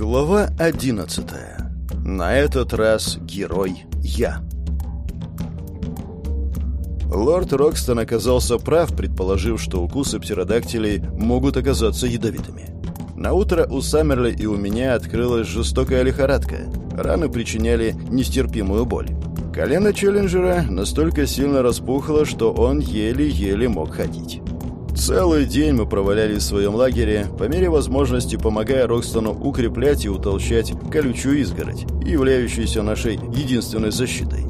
Глава 11. На этот раз герой я. Лорд Рокстон оказался прав, предположив, что укусы птеродактилей могут оказаться ядовитыми. На утро у Саммерли и у меня открылась жестокая лихорадка. Раны причиняли нестерпимую боль. Колено Челленджера настолько сильно распухло, что он еле-еле мог ходить. Целый день мы провалялись в своем лагере, по мере возможности помогая Рокстону укреплять и утолщать колючую изгородь, являющуюся нашей единственной защитой.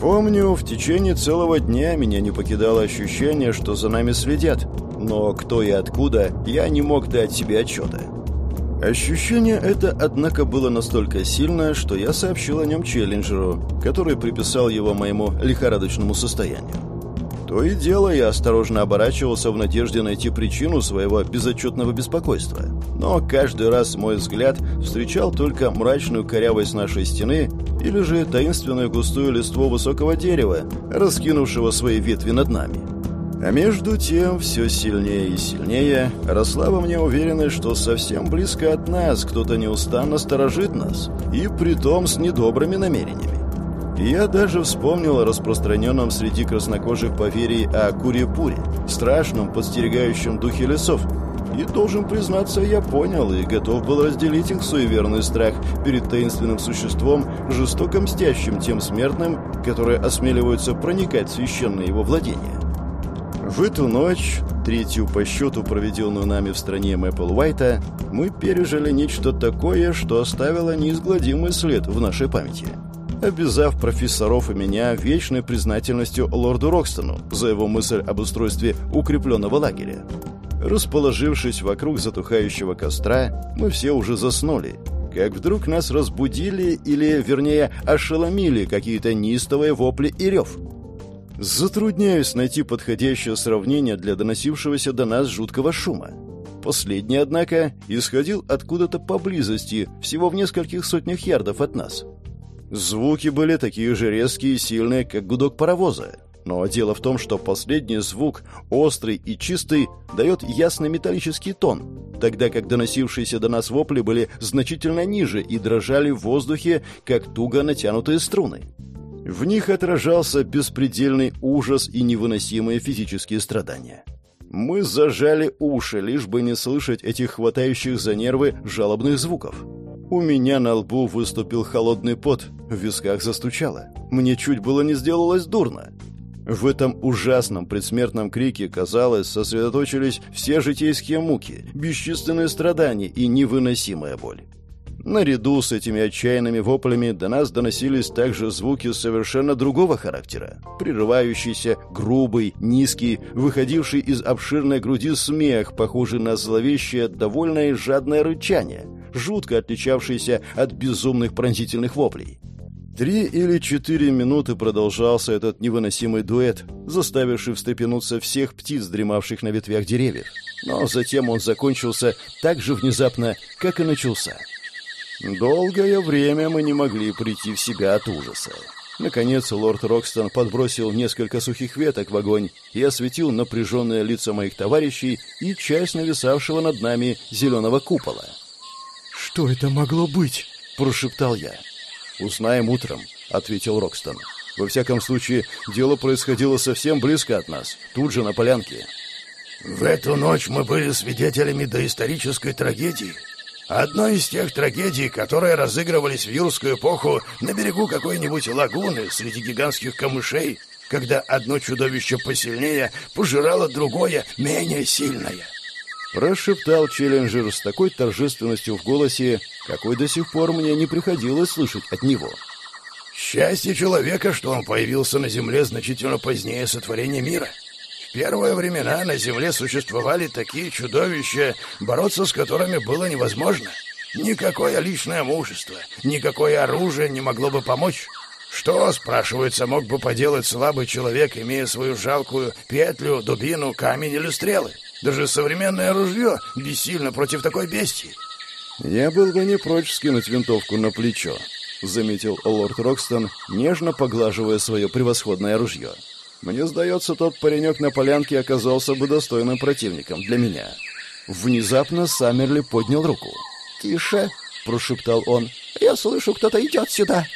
Помню, в течение целого дня меня не покидало ощущение, что за нами следят, но кто и откуда, я не мог дать себе отчета. Ощущение это, однако, было настолько сильное, что я сообщил о нем Челленджеру, который приписал его моему лихорадочному состоянию. То и дело я осторожно оборачивался в надежде найти причину своего безотчетного беспокойства. Но каждый раз мой взгляд встречал только мрачную корявость нашей стены или же таинственную густую листву высокого дерева, раскинувшего свои ветви над нами. А между тем, все сильнее и сильнее росла во мне уверенность, что совсем близко от нас кто-то неустанно сторожит нас, и притом с недобрыми намерениями. Я даже вспомнил о распространенном среди краснокожих поверий о Курепуре, страшном подстерегающем духе лесов. И, должен признаться, я понял и готов был разделить их суеверный страх перед таинственным существом, жестоко мстящим тем смертным, которые осмеливаются проникать в священные его владения. В эту ночь, третью по счету, проведенную нами в стране Мэппл Уайта, мы пережили нечто такое, что оставило неизгладимый след в нашей памяти – обязав профессоров и меня вечной признательностью лорду Рокстону за его мысль об устройстве укрепленного лагеря. Расположившись вокруг затухающего костра, мы все уже заснули, как вдруг нас разбудили или, вернее, ошеломили какие-то неистовые вопли и рев. Затрудняюсь найти подходящее сравнение для доносившегося до нас жуткого шума. Последний, однако, исходил откуда-то поблизости, всего в нескольких сотнях ярдов от нас. Звуки были такие же резкие и сильные, как гудок паровоза. Но дело в том, что последний звук, острый и чистый, дает ясный металлический тон, тогда как доносившиеся до нас вопли были значительно ниже и дрожали в воздухе, как туго натянутые струны. В них отражался беспредельный ужас и невыносимые физические страдания. Мы зажали уши, лишь бы не слышать этих хватающих за нервы жалобных звуков. У меня на лбу выступил холодный пот, в висках застучало. Мне чуть было не сделалось дурно. В этом ужасном предсмертном крике, казалось, сосредоточились все житейские муки, бесчисленные страдания и невыносимая боль. Наряду с этими отчаянными воплями до нас доносились также звуки совершенно другого характера. Прерывающийся, грубый, низкий, выходивший из обширной груди смех, похожий на зловещее, довольное и жадное рычание, жутко отличавшийся от безумных пронзительных воплей. Три или четыре минуты продолжался этот невыносимый дуэт, заставивший встрепенуться всех птиц, дремавших на ветвях деревьев. Но затем он закончился так же внезапно, как и начался. Долгое время мы не могли прийти в себя от ужаса. Наконец, лорд Рокстон подбросил несколько сухих веток в огонь и осветил напряженные лица моих товарищей и часть нависавшего над нами зеленого купола. «Что это могло быть?» – прошептал я. «Узнаем утром», — ответил Рокстон. «Во всяком случае, дело происходило совсем близко от нас, тут же на полянке». «В эту ночь мы были свидетелями доисторической трагедии. Одной из тех трагедий, которые разыгрывались в юрскую эпоху на берегу какой-нибудь лагуны среди гигантских камышей, когда одно чудовище посильнее пожирало другое, менее сильное». Прошептал Челленджер с такой торжественностью в голосе, какой до сих пор мне не приходилось слышать от него. «Счастье человека, что он появился на Земле значительно позднее сотворения мира. В первые времена на Земле существовали такие чудовища, бороться с которыми было невозможно. Никакое личное мужество, никакое оружие не могло бы помочь». Что, спрашивается, мог бы поделать слабый человек, имея свою жалкую петлю, дубину, камень или стрелы? Даже современное ружье бессильно против такой бестии. «Я был бы не прочь скинуть винтовку на плечо», — заметил лорд Рокстон, нежно поглаживая свое превосходное ружье. «Мне сдается, тот паренек на полянке оказался бы достойным противником для меня». Внезапно Саммерли поднял руку. «Тише!» —— прошептал он. «Я слышу, кто-то идет сюда».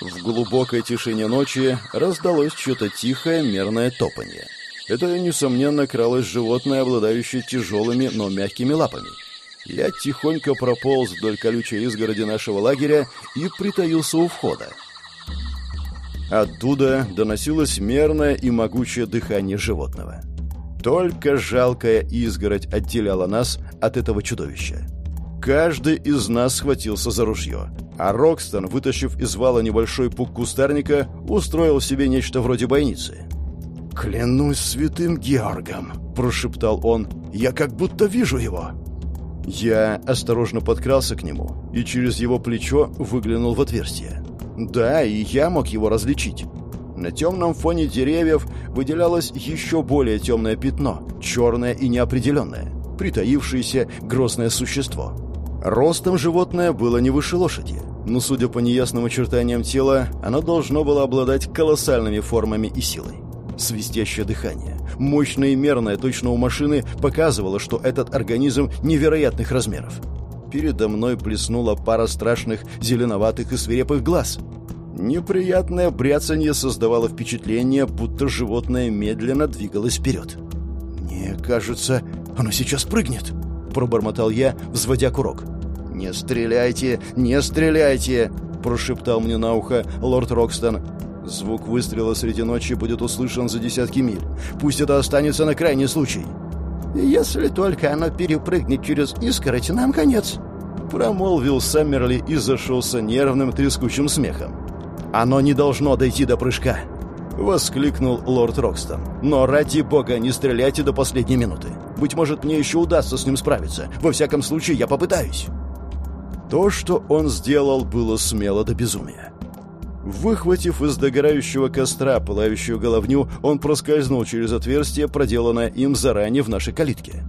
В глубокой тишине ночи раздалось что-то тихое, мерное топанье. Это, несомненно, кралось животное, обладающее тяжелыми, но мягкими лапами. Я тихонько прополз вдоль колючей изгороди нашего лагеря и притаился у входа. Оттуда доносилось мерное и могучее дыхание животного. Только жалкая изгородь отделяла нас от этого чудовища. Каждый из нас схватился за ружье, а Рокстон, вытащив из вала небольшой пук кустарника, устроил себе нечто вроде бойницы. «Клянусь святым Георгом!» – прошептал он. «Я как будто вижу его!» Я осторожно подкрался к нему и через его плечо выглянул в отверстие. Да, и я мог его различить. На темном фоне деревьев выделялось еще более темное пятно, черное и неопределенное, притаившееся грозное существо. Ростом животное было не выше лошади, но, судя по неясным очертаниям тела, оно должно было обладать колоссальными формами и силой. Свистящее дыхание, мощное и мерное, точно у машины, показывало, что этот организм невероятных размеров. Передо мной плеснула пара страшных зеленоватых и свирепых глаз. Неприятное бряцанье создавало впечатление, будто животное медленно двигалось вперед. «Мне кажется, оно сейчас прыгнет», — пробормотал я, взводя курок. «Не стреляйте, не стреляйте!» — прошептал мне на ухо лорд Рокстон. Звук выстрела среди ночи будет услышан за десятки миль. Пусть это останется на крайний случай. «Если только оно перепрыгнет через искороть, нам конец», — промолвил Саммерли и зашелся нервным трескучим смехом. «Оно не должно дойти до прыжка», — воскликнул лорд Рокстон. «Но ради бога не стреляйте до последней минуты. Быть может, мне еще удастся с ним справиться. Во всяком случае, я попытаюсь». То, что он сделал, было смело до безумия. Выхватив из догорающего костра пылающую головню, он проскользнул через отверстие, проделанное им заранее в нашей калитке.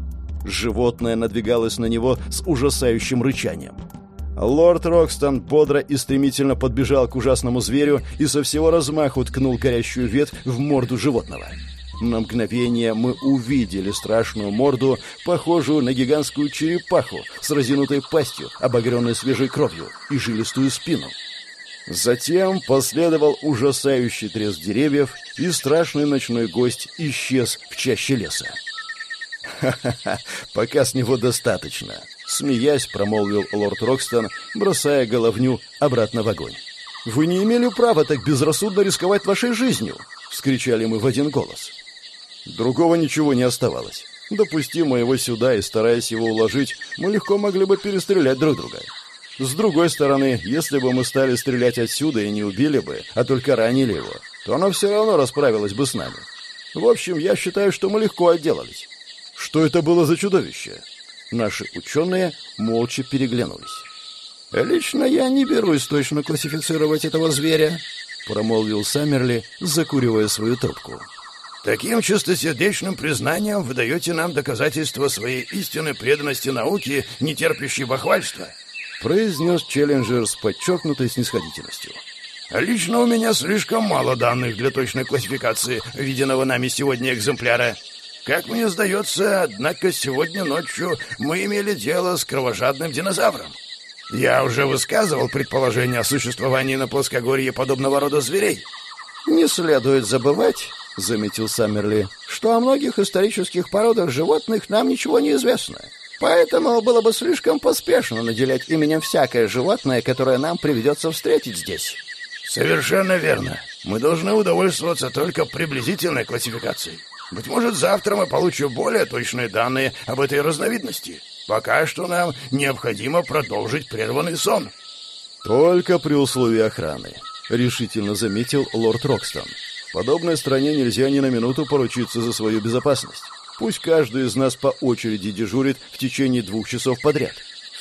Животное надвигалось на него с ужасающим рычанием. Лорд Рокстон бодро и стремительно подбежал к ужасному зверю и со всего размаху ткнул горящую ветвь в морду животного. На мгновение мы увидели страшную морду, похожую на гигантскую черепаху с разинутой пастью, обогренной свежей кровью, и жилистую спину. Затем последовал ужасающий треск деревьев, и страшный ночной гость исчез в чаще леса. «Ха-ха-ха, пока с него достаточно», — смеясь промолвил лорд Рокстон, бросая головню обратно в огонь. «Вы не имели права так безрассудно рисковать вашей жизнью!» — вскричали мы в один голос. Другого ничего не оставалось. Допустим мы его сюда и стараясь его уложить, мы легко могли бы перестрелять друг друга. С другой стороны, если бы мы стали стрелять отсюда и не убили бы, а только ранили его, то оно все равно расправилось бы с нами. В общем, я считаю, что мы легко отделались. Что это было за чудовище? Наши ученые молча переглянулись. «Лично я не берусь точно классифицировать этого зверя», — промолвил Саммерли, закуривая свою трубку. «Таким чистосердечным признанием вы даете нам доказательство своей истинной преданности науке, не терпящей бахвальства» произнес Челленджер с подчеркнутой снисходительностью. «Лично у меня слишком мало данных для точной классификации виденного нами сегодня экземпляра. Как мне сдается, однако сегодня ночью мы имели дело с кровожадным динозавром. Я уже высказывал предположение о существовании на плоскогорье подобного рода зверей». «Не следует забывать», — заметил Саммерли, — «что о многих исторических породах животных нам ничего не известно». Поэтому было бы слишком поспешно наделять именем всякое животное, которое нам приведется встретить здесь. Совершенно верно. Мы должны удовольствоваться только приблизительной классификацией. Быть может, завтра мы получим более точные данные об этой разновидности. Пока что нам необходимо продолжить прерванный сон. Только при условии охраны, решительно заметил лорд Рокстон. В подобной стране нельзя ни на минуту поручиться за свою безопасность. Пусть каждый из нас по очереди дежурит в течение двух часов подряд.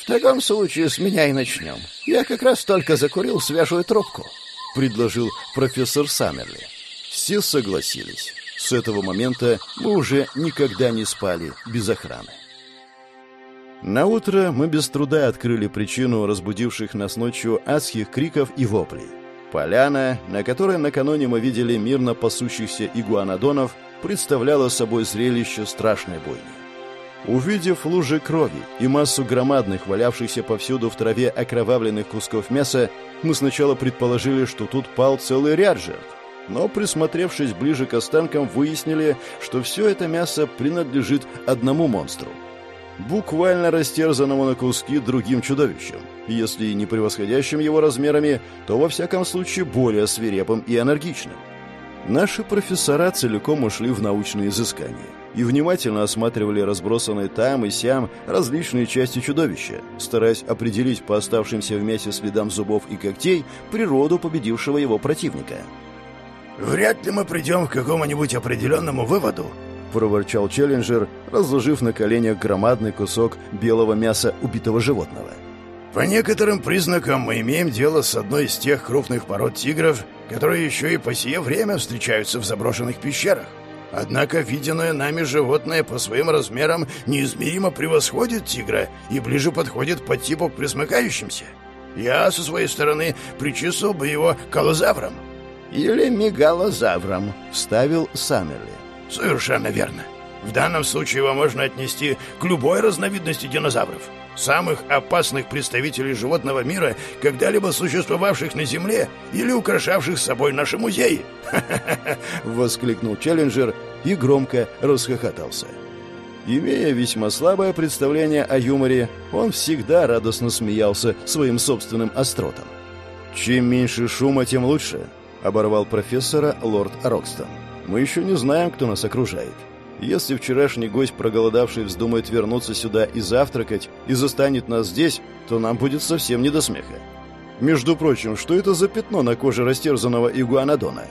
В таком случае с меня и начнем. Я как раз только закурил свежую трубку, предложил профессор Саммерли. Все согласились. С этого момента мы уже никогда не спали без охраны. На утро мы без труда открыли причину разбудивших нас ночью адских криков и воплей. Поляна, на которой накануне мы видели мирно пасущихся игуанодонов, представляла собой зрелище страшной бойни. Увидев лужи крови и массу громадных, валявшихся повсюду в траве окровавленных кусков мяса, мы сначала предположили, что тут пал целый ряд жертв. Но, присмотревшись ближе к останкам, выяснили, что все это мясо принадлежит одному монстру. Буквально растерзанному на куски другим чудовищем. Если не превосходящим его размерами, то во всяком случае более свирепым и энергичным. Наши профессора целиком ушли в научные изыскания и внимательно осматривали разбросанные там и сям различные части чудовища, стараясь определить по оставшимся в мясе следам зубов и когтей природу победившего его противника. «Вряд ли мы придем к какому-нибудь определенному выводу», — проворчал Челленджер, разложив на коленях громадный кусок белого мяса убитого животного. «По некоторым признакам мы имеем дело с одной из тех крупных пород тигров, которые еще и по сие время встречаются в заброшенных пещерах. Однако виденное нами животное по своим размерам неизмеримо превосходит тигра и ближе подходит по типу к присмыкающимся. Я, со своей стороны, причислил бы его колозавром. «Или мегалозавром», — вставил Саммерли. «Совершенно верно. В данном случае его можно отнести к любой разновидности динозавров. Самых опасных представителей животного мира, когда-либо существовавших на Земле или украшавших собой наши музеи. воскликнул Челленджер и громко расхохотался. Имея весьма слабое представление о юморе, он всегда радостно смеялся своим собственным остротом. «Чем меньше шума, тем лучше», — оборвал профессора лорд Рокстон. «Мы еще не знаем, кто нас окружает. Если вчерашний гость, проголодавший, вздумает вернуться сюда и завтракать, и застанет нас здесь, то нам будет совсем не до смеха. Между прочим, что это за пятно на коже растерзанного игуанодона?»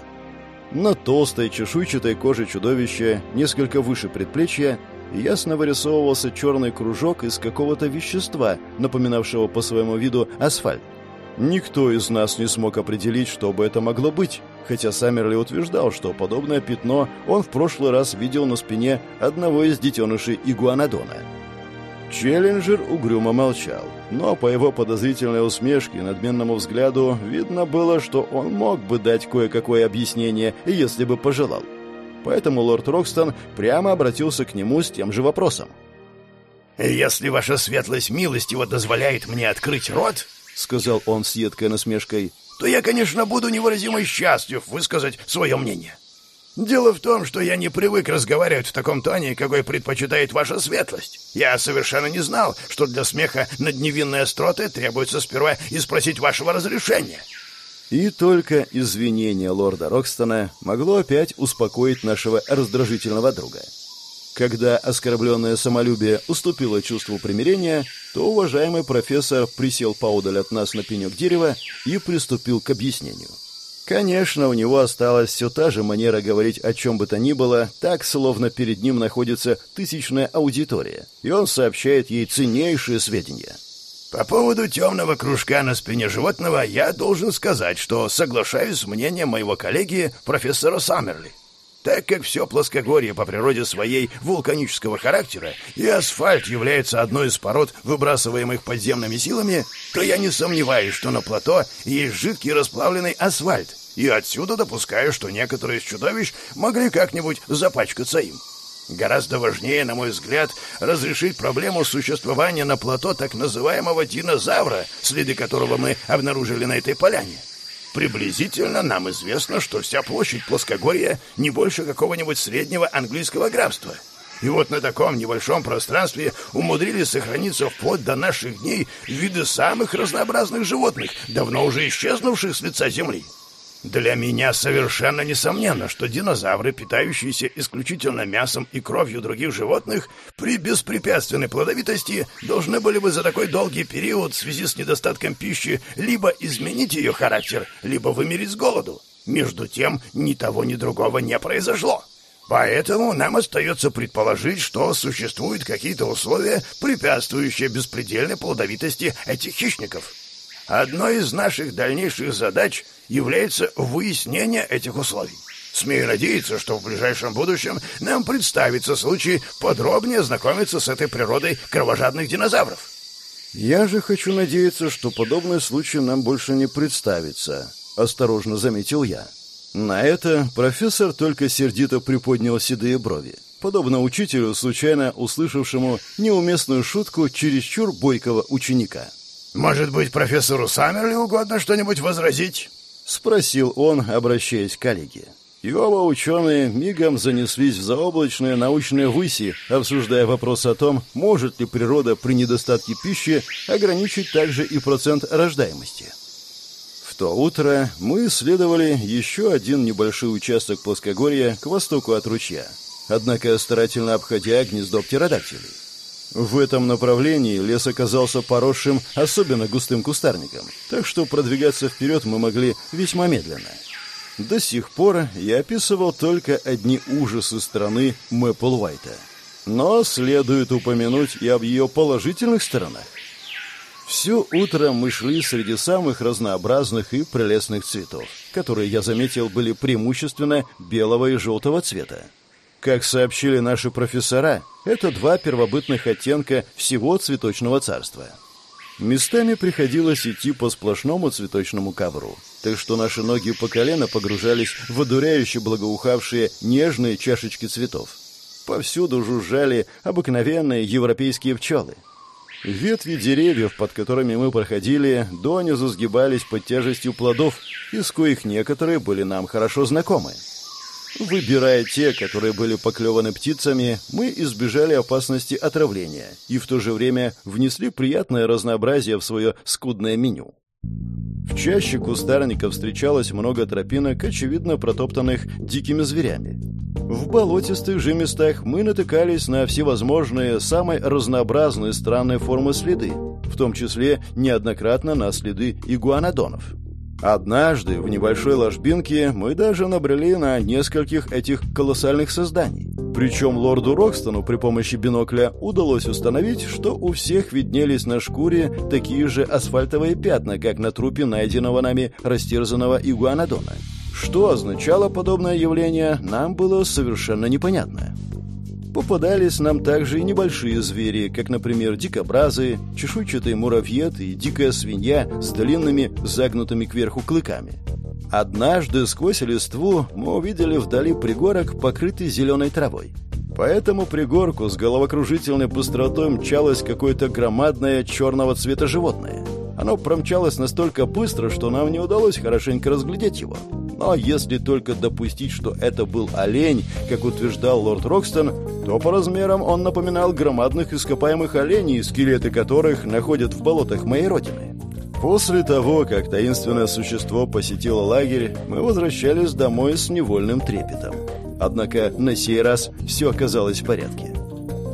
На толстой чешуйчатой коже чудовища, несколько выше предплечья, ясно вырисовывался черный кружок из какого-то вещества, напоминавшего по своему виду асфальт. Никто из нас не смог определить, что бы это могло быть, хотя Саммерли утверждал, что подобное пятно он в прошлый раз видел на спине одного из детенышей игуанодона. Челленджер угрюмо молчал, но по его подозрительной усмешке и надменному взгляду видно было, что он мог бы дать кое-какое объяснение, если бы пожелал. Поэтому лорд Рокстон прямо обратился к нему с тем же вопросом. «Если ваша светлость милостиво дозволяет мне открыть рот, — сказал он с едкой насмешкой, — то я, конечно, буду невыразимо счастлив высказать свое мнение. Дело в том, что я не привык разговаривать в таком тоне, какой предпочитает ваша светлость. Я совершенно не знал, что для смеха над невинной остротой требуется сперва и спросить вашего разрешения. И только извинение лорда Рокстона могло опять успокоить нашего раздражительного друга. Когда оскорбленное самолюбие уступило чувству примирения, то уважаемый профессор присел поодаль от нас на пенек дерева и приступил к объяснению. Конечно, у него осталась все та же манера говорить о чем бы то ни было, так, словно перед ним находится тысячная аудитория, и он сообщает ей ценнейшие сведения. По поводу темного кружка на спине животного я должен сказать, что соглашаюсь с мнением моего коллеги профессора Саммерли. Так как все плоскогорье по природе своей вулканического характера и асфальт является одной из пород, выбрасываемых подземными силами, то я не сомневаюсь, что на плато есть жидкий расплавленный асфальт, и отсюда допускаю, что некоторые из чудовищ могли как-нибудь запачкаться им. Гораздо важнее, на мой взгляд, разрешить проблему существования на плато так называемого динозавра, следы которого мы обнаружили на этой поляне. Приблизительно нам известно, что вся площадь плоскогорья не больше какого-нибудь среднего английского графства. И вот на таком небольшом пространстве умудрились сохраниться вплоть до наших дней виды самых разнообразных животных, давно уже исчезнувших с лица Земли. Для меня совершенно несомненно, что динозавры, питающиеся исключительно мясом и кровью других животных, при беспрепятственной плодовитости должны были бы за такой долгий период в связи с недостатком пищи либо изменить ее характер, либо вымереть с голоду. Между тем, ни того, ни другого не произошло. Поэтому нам остается предположить, что существуют какие-то условия, препятствующие беспредельной плодовитости этих хищников. Одной из наших дальнейших задач является выяснение этих условий. Смею надеяться, что в ближайшем будущем нам представится случай подробнее ознакомиться с этой природой кровожадных динозавров. Я же хочу надеяться, что подобный случай нам больше не представится, осторожно заметил я. На это профессор только сердито приподнял седые брови, подобно учителю, случайно услышавшему неуместную шутку чересчур бойкого ученика. «Может быть, профессору Саммерли угодно что-нибудь возразить?» — спросил он, обращаясь к коллеге. И оба ученые мигом занеслись в заоблачные научные выси, обсуждая вопрос о том, может ли природа при недостатке пищи ограничить также и процент рождаемости. В то утро мы исследовали еще один небольшой участок плоскогорья к востоку от ручья, однако старательно обходя гнездо птеродактилей. В этом направлении лес оказался поросшим особенно густым кустарником, так что продвигаться вперед мы могли весьма медленно – до сих пор я описывал только одни ужасы страны Мэпплвайта. Но следует упомянуть и об ее положительных сторонах. Все утро мы шли среди самых разнообразных и прелестных цветов, которые, я заметил, были преимущественно белого и желтого цвета. Как сообщили наши профессора, это два первобытных оттенка всего цветочного царства – Местами приходилось идти по сплошному цветочному ковру, так что наши ноги по колено погружались в одуряюще благоухавшие нежные чашечки цветов. Повсюду жужжали обыкновенные европейские пчелы. Ветви деревьев, под которыми мы проходили, донизу сгибались под тяжестью плодов, из коих некоторые были нам хорошо знакомы. Выбирая те, которые были поклеваны птицами, мы избежали опасности отравления и в то же время внесли приятное разнообразие в свое скудное меню. В чаще кустарников встречалось много тропинок, очевидно протоптанных дикими зверями. В болотистых же местах мы натыкались на всевозможные, самые разнообразные странные формы следы, в том числе неоднократно на следы игуанодонов. Однажды в небольшой ложбинке мы даже набрели на нескольких этих колоссальных созданий. Причем лорду Рокстону при помощи бинокля удалось установить, что у всех виднелись на шкуре такие же асфальтовые пятна, как на трупе найденного нами растерзанного игуанодона. Что означало подобное явление, нам было совершенно непонятно. Попадались нам также и небольшие звери, как, например, дикобразы, чешуйчатый муравьед и дикая свинья с длинными загнутыми кверху клыками. Однажды сквозь листву мы увидели вдали пригорок, покрытый зеленой травой. По этому пригорку с головокружительной быстротой мчалось какое-то громадное черного цвета животное. Оно промчалось настолько быстро, что нам не удалось хорошенько разглядеть его. Но если только допустить, что это был олень, как утверждал лорд Рокстон, то по размерам он напоминал громадных ископаемых оленей, скелеты которых находят в болотах моей родины. После того, как таинственное существо посетило лагерь, мы возвращались домой с невольным трепетом. Однако на сей раз все оказалось в порядке.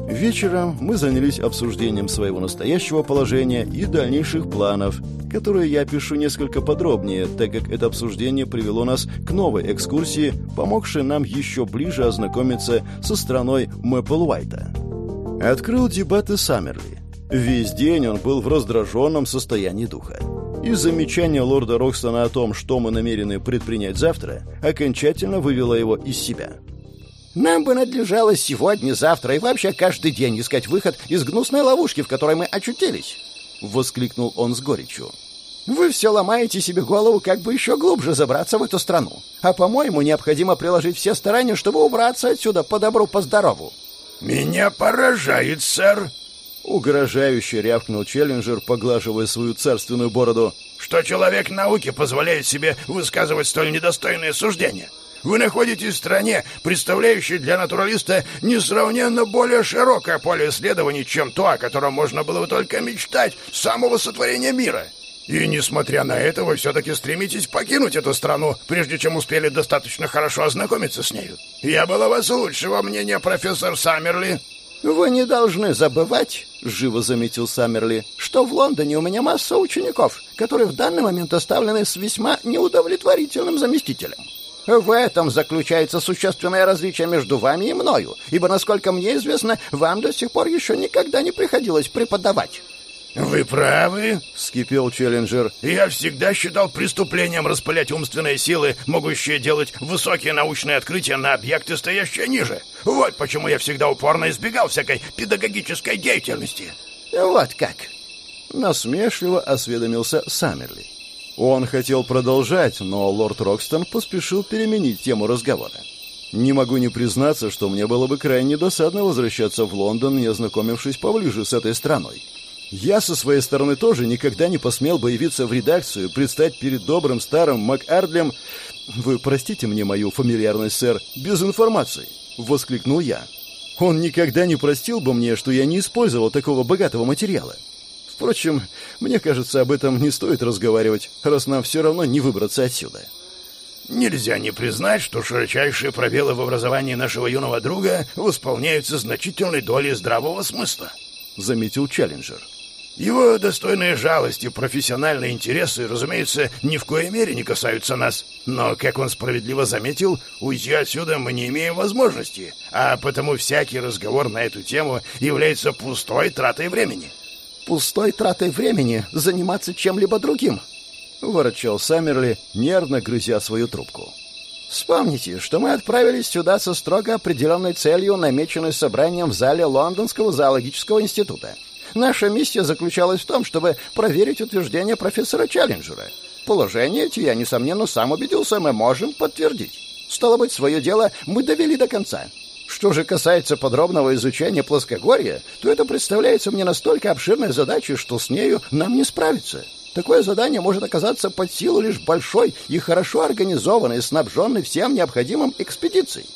Вечером мы занялись обсуждением своего настоящего положения и дальнейших планов, которые я пишу несколько подробнее, так как это обсуждение привело нас к новой экскурсии, помогшей нам еще ближе ознакомиться со страной Мэпплвайта. Открыл дебаты Саммерли. Весь день он был в раздраженном состоянии духа. И замечание лорда Рокстона о том, что мы намерены предпринять завтра, окончательно вывело его из себя. «Нам бы надлежало сегодня, завтра и вообще каждый день искать выход из гнусной ловушки, в которой мы очутились», — воскликнул он с горечью. Вы все ломаете себе голову, как бы еще глубже забраться в эту страну. А, по-моему, необходимо приложить все старания, чтобы убраться отсюда по добру, по здорову. Меня поражает, сэр. Угрожающе рявкнул Челленджер, поглаживая свою царственную бороду. Что человек науки позволяет себе высказывать столь недостойные суждения. Вы находитесь в стране, представляющей для натуралиста несравненно более широкое поле исследований, чем то, о котором можно было бы только мечтать с самого сотворения мира. И, несмотря на это, вы все-таки стремитесь покинуть эту страну, прежде чем успели достаточно хорошо ознакомиться с нею. Я был о вас лучшего мнения, профессор Саммерли. «Вы не должны забывать, — живо заметил Саммерли, — что в Лондоне у меня масса учеников, которые в данный момент оставлены с весьма неудовлетворительным заместителем. В этом заключается существенное различие между вами и мною, ибо, насколько мне известно, вам до сих пор еще никогда не приходилось преподавать». «Вы правы», — вскипел Челленджер. «Я всегда считал преступлением распылять умственные силы, могущие делать высокие научные открытия на объекты, стоящие ниже. Вот почему я всегда упорно избегал всякой педагогической деятельности». «Вот как?» Насмешливо осведомился Саммерли. Он хотел продолжать, но лорд Рокстон поспешил переменить тему разговора. Не могу не признаться, что мне было бы крайне досадно возвращаться в Лондон, не ознакомившись поближе с этой страной. Я со своей стороны тоже никогда не посмел бы явиться в редакцию, предстать перед добрым старым МакАрдлем... Вы простите мне мою фамильярность, сэр, без информации, — воскликнул я. Он никогда не простил бы мне, что я не использовал такого богатого материала. Впрочем, мне кажется, об этом не стоит разговаривать, раз нам все равно не выбраться отсюда. Нельзя не признать, что широчайшие пробелы в образовании нашего юного друга восполняются значительной долей здравого смысла, — заметил Челленджер. Его достойные жалости, профессиональные интересы, разумеется, ни в коей мере не касаются нас. Но, как он справедливо заметил, уйти отсюда мы не имеем возможности, а потому всякий разговор на эту тему является пустой тратой времени. «Пустой тратой времени заниматься чем-либо другим?» — ворочал Саммерли, нервно грызя свою трубку. «Вспомните, что мы отправились сюда со строго определенной целью, намеченной собранием в зале Лондонского зоологического института. Наша миссия заключалась в том, чтобы проверить утверждение профессора Челленджера. Положение эти я, несомненно, сам убедился, мы можем подтвердить. Стало быть, свое дело мы довели до конца. Что же касается подробного изучения плоскогорья, то это представляется мне настолько обширной задачей, что с нею нам не справиться. Такое задание может оказаться под силу лишь большой и хорошо организованной, снабженной всем необходимым экспедицией.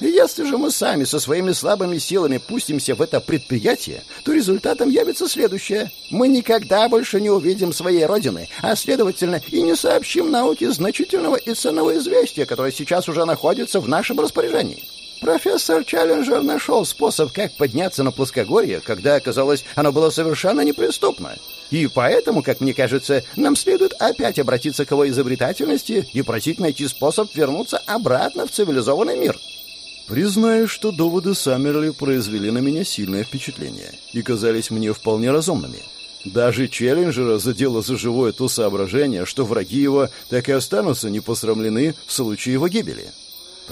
И если же мы сами со своими слабыми силами пустимся в это предприятие, то результатом явится следующее. Мы никогда больше не увидим своей Родины, а, следовательно, и не сообщим науке значительного и ценного известия, которое сейчас уже находится в нашем распоряжении. Профессор Челленджер нашел способ, как подняться на плоскогорье, когда, оказалось, оно было совершенно неприступно. И поэтому, как мне кажется, нам следует опять обратиться к его изобретательности и просить найти способ вернуться обратно в цивилизованный мир. Признаю, что доводы Саммерли произвели на меня сильное впечатление и казались мне вполне разумными. Даже Челленджера задело за живое то соображение, что враги его так и останутся непосрамлены в случае его гибели.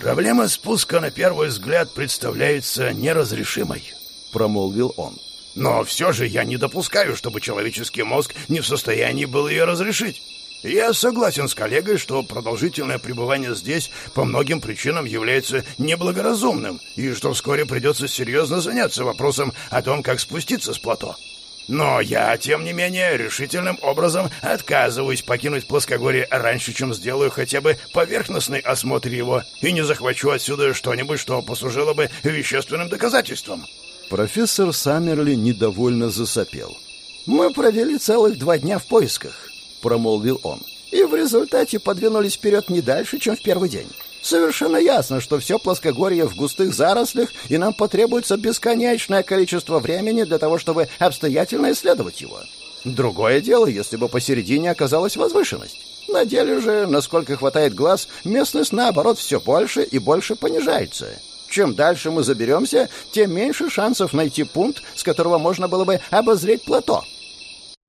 «Проблема спуска, на первый взгляд, представляется неразрешимой», — промолвил он. «Но все же я не допускаю, чтобы человеческий мозг не в состоянии был ее разрешить. Я согласен с коллегой, что продолжительное пребывание здесь по многим причинам является неблагоразумным, и что вскоре придется серьезно заняться вопросом о том, как спуститься с плато. Но я, тем не менее, решительным образом отказываюсь покинуть плоскогорье раньше, чем сделаю хотя бы поверхностный осмотр его и не захвачу отсюда что-нибудь, что послужило бы вещественным доказательством. Профессор Саммерли недовольно засопел. «Мы провели целых два дня в поисках», — промолвил он, «и в результате подвинулись вперед не дальше, чем в первый день. Совершенно ясно, что все плоскогорье в густых зарослях, и нам потребуется бесконечное количество времени для того, чтобы обстоятельно исследовать его. Другое дело, если бы посередине оказалась возвышенность. На деле же, насколько хватает глаз, местность, наоборот, все больше и больше понижается. Чем дальше мы заберемся, тем меньше шансов найти пункт, с которого можно было бы обозреть плато.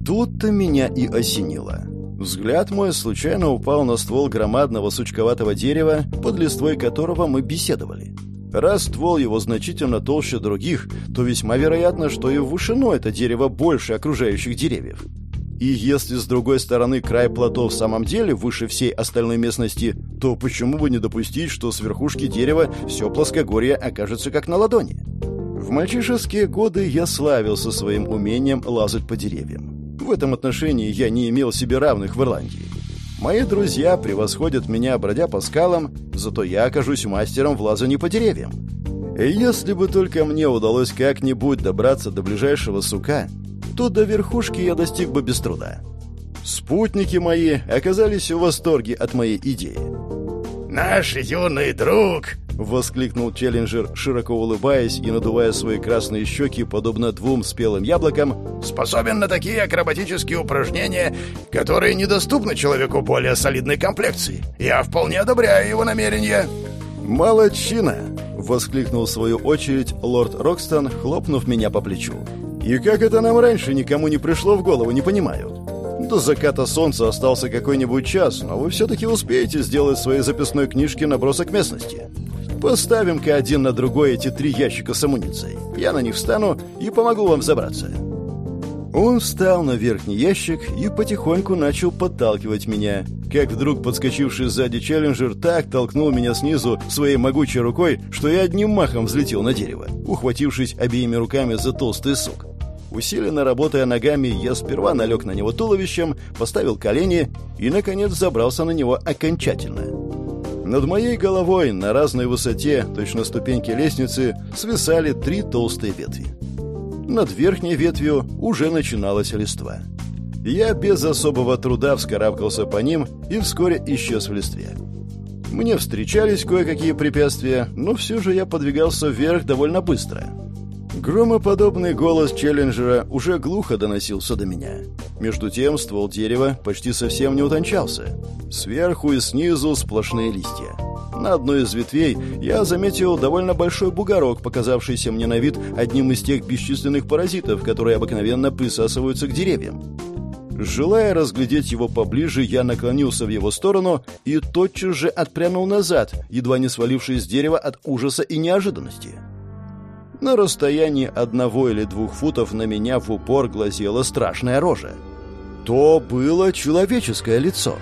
Тут-то меня и осенило. Взгляд мой случайно упал на ствол громадного сучковатого дерева, под листвой которого мы беседовали. Раз ствол его значительно толще других, то весьма вероятно, что и в вышину это дерево больше окружающих деревьев. И если с другой стороны край плато в самом деле выше всей остальной местности, то почему бы не допустить, что с верхушки дерева все плоскогорье окажется как на ладони? В мальчишеские годы я славился своим умением лазать по деревьям. В этом отношении я не имел себе равных в Ирландии. Мои друзья превосходят меня, бродя по скалам, зато я окажусь мастером в лазании по деревьям. Если бы только мне удалось как-нибудь добраться до ближайшего сука, то до верхушки я достиг бы без труда. Спутники мои оказались в восторге от моей идеи. «Наш юный друг!» Воскликнул Челленджер, широко улыбаясь и надувая свои красные щеки, подобно двум спелым яблокам. «Способен на такие акробатические упражнения, которые недоступны человеку более солидной комплекции. Я вполне одобряю его намерения». «Молодчина!» — воскликнул в свою очередь лорд Рокстон, хлопнув меня по плечу. «И как это нам раньше никому не пришло в голову, не понимаю. До заката солнца остался какой-нибудь час, но вы все-таки успеете сделать в своей записной книжке набросок местности. Поставим-ка один на другой эти три ящика с амуницией. Я на них встану и помогу вам забраться». Он встал на верхний ящик и потихоньку начал подталкивать меня, как вдруг подскочивший сзади челленджер так толкнул меня снизу своей могучей рукой, что я одним махом взлетел на дерево, ухватившись обеими руками за толстый сук. Усиленно работая ногами, я сперва налег на него туловищем, поставил колени и, наконец, забрался на него окончательно. Над моей головой на разной высоте, точно ступеньки лестницы, свисали три толстые ветви. Над верхней ветвью уже начиналась листва. Я без особого труда вскарабкался по ним и вскоре исчез в листве. Мне встречались кое-какие препятствия, но все же я подвигался вверх довольно быстро. Громоподобный голос челленджера уже глухо доносился до меня. Между тем ствол дерева почти совсем не утончался. Сверху и снизу сплошные листья. На одной из ветвей я заметил довольно большой бугорок, показавшийся мне на вид одним из тех бесчисленных паразитов, которые обыкновенно присасываются к деревьям. Желая разглядеть его поближе, я наклонился в его сторону и тотчас же отпрянул назад, едва не свалившись с дерева от ужаса и неожиданности. На расстоянии одного или двух футов на меня в упор глазела страшная рожа. То было человеческое лицо.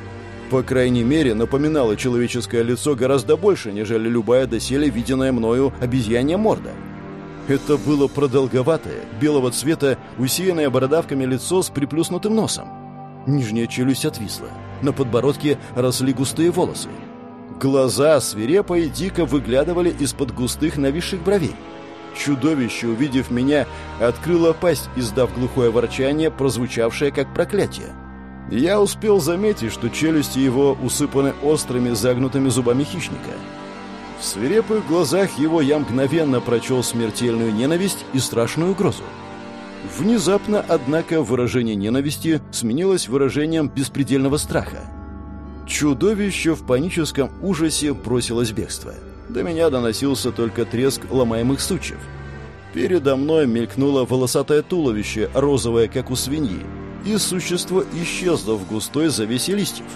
По крайней мере, напоминало человеческое лицо гораздо больше, нежели любая доселе виденная мною обезьянья морда. Это было продолговатое, белого цвета, усеянное бородавками лицо с приплюснутым носом. Нижняя челюсть отвисла. На подбородке росли густые волосы. Глаза свирепо и дико выглядывали из-под густых нависших бровей. Чудовище, увидев меня, открыло пасть, издав глухое ворчание, прозвучавшее как проклятие. Я успел заметить, что челюсти его усыпаны острыми загнутыми зубами хищника. В свирепых глазах его я мгновенно прочел смертельную ненависть и страшную угрозу. Внезапно, однако, выражение ненависти сменилось выражением беспредельного страха. Чудовище в паническом ужасе бросилось бегство. До меня доносился только треск ломаемых сучьев. Передо мной мелькнуло волосатое туловище, розовое, как у свиньи, и существо исчезло в густой завесе листьев.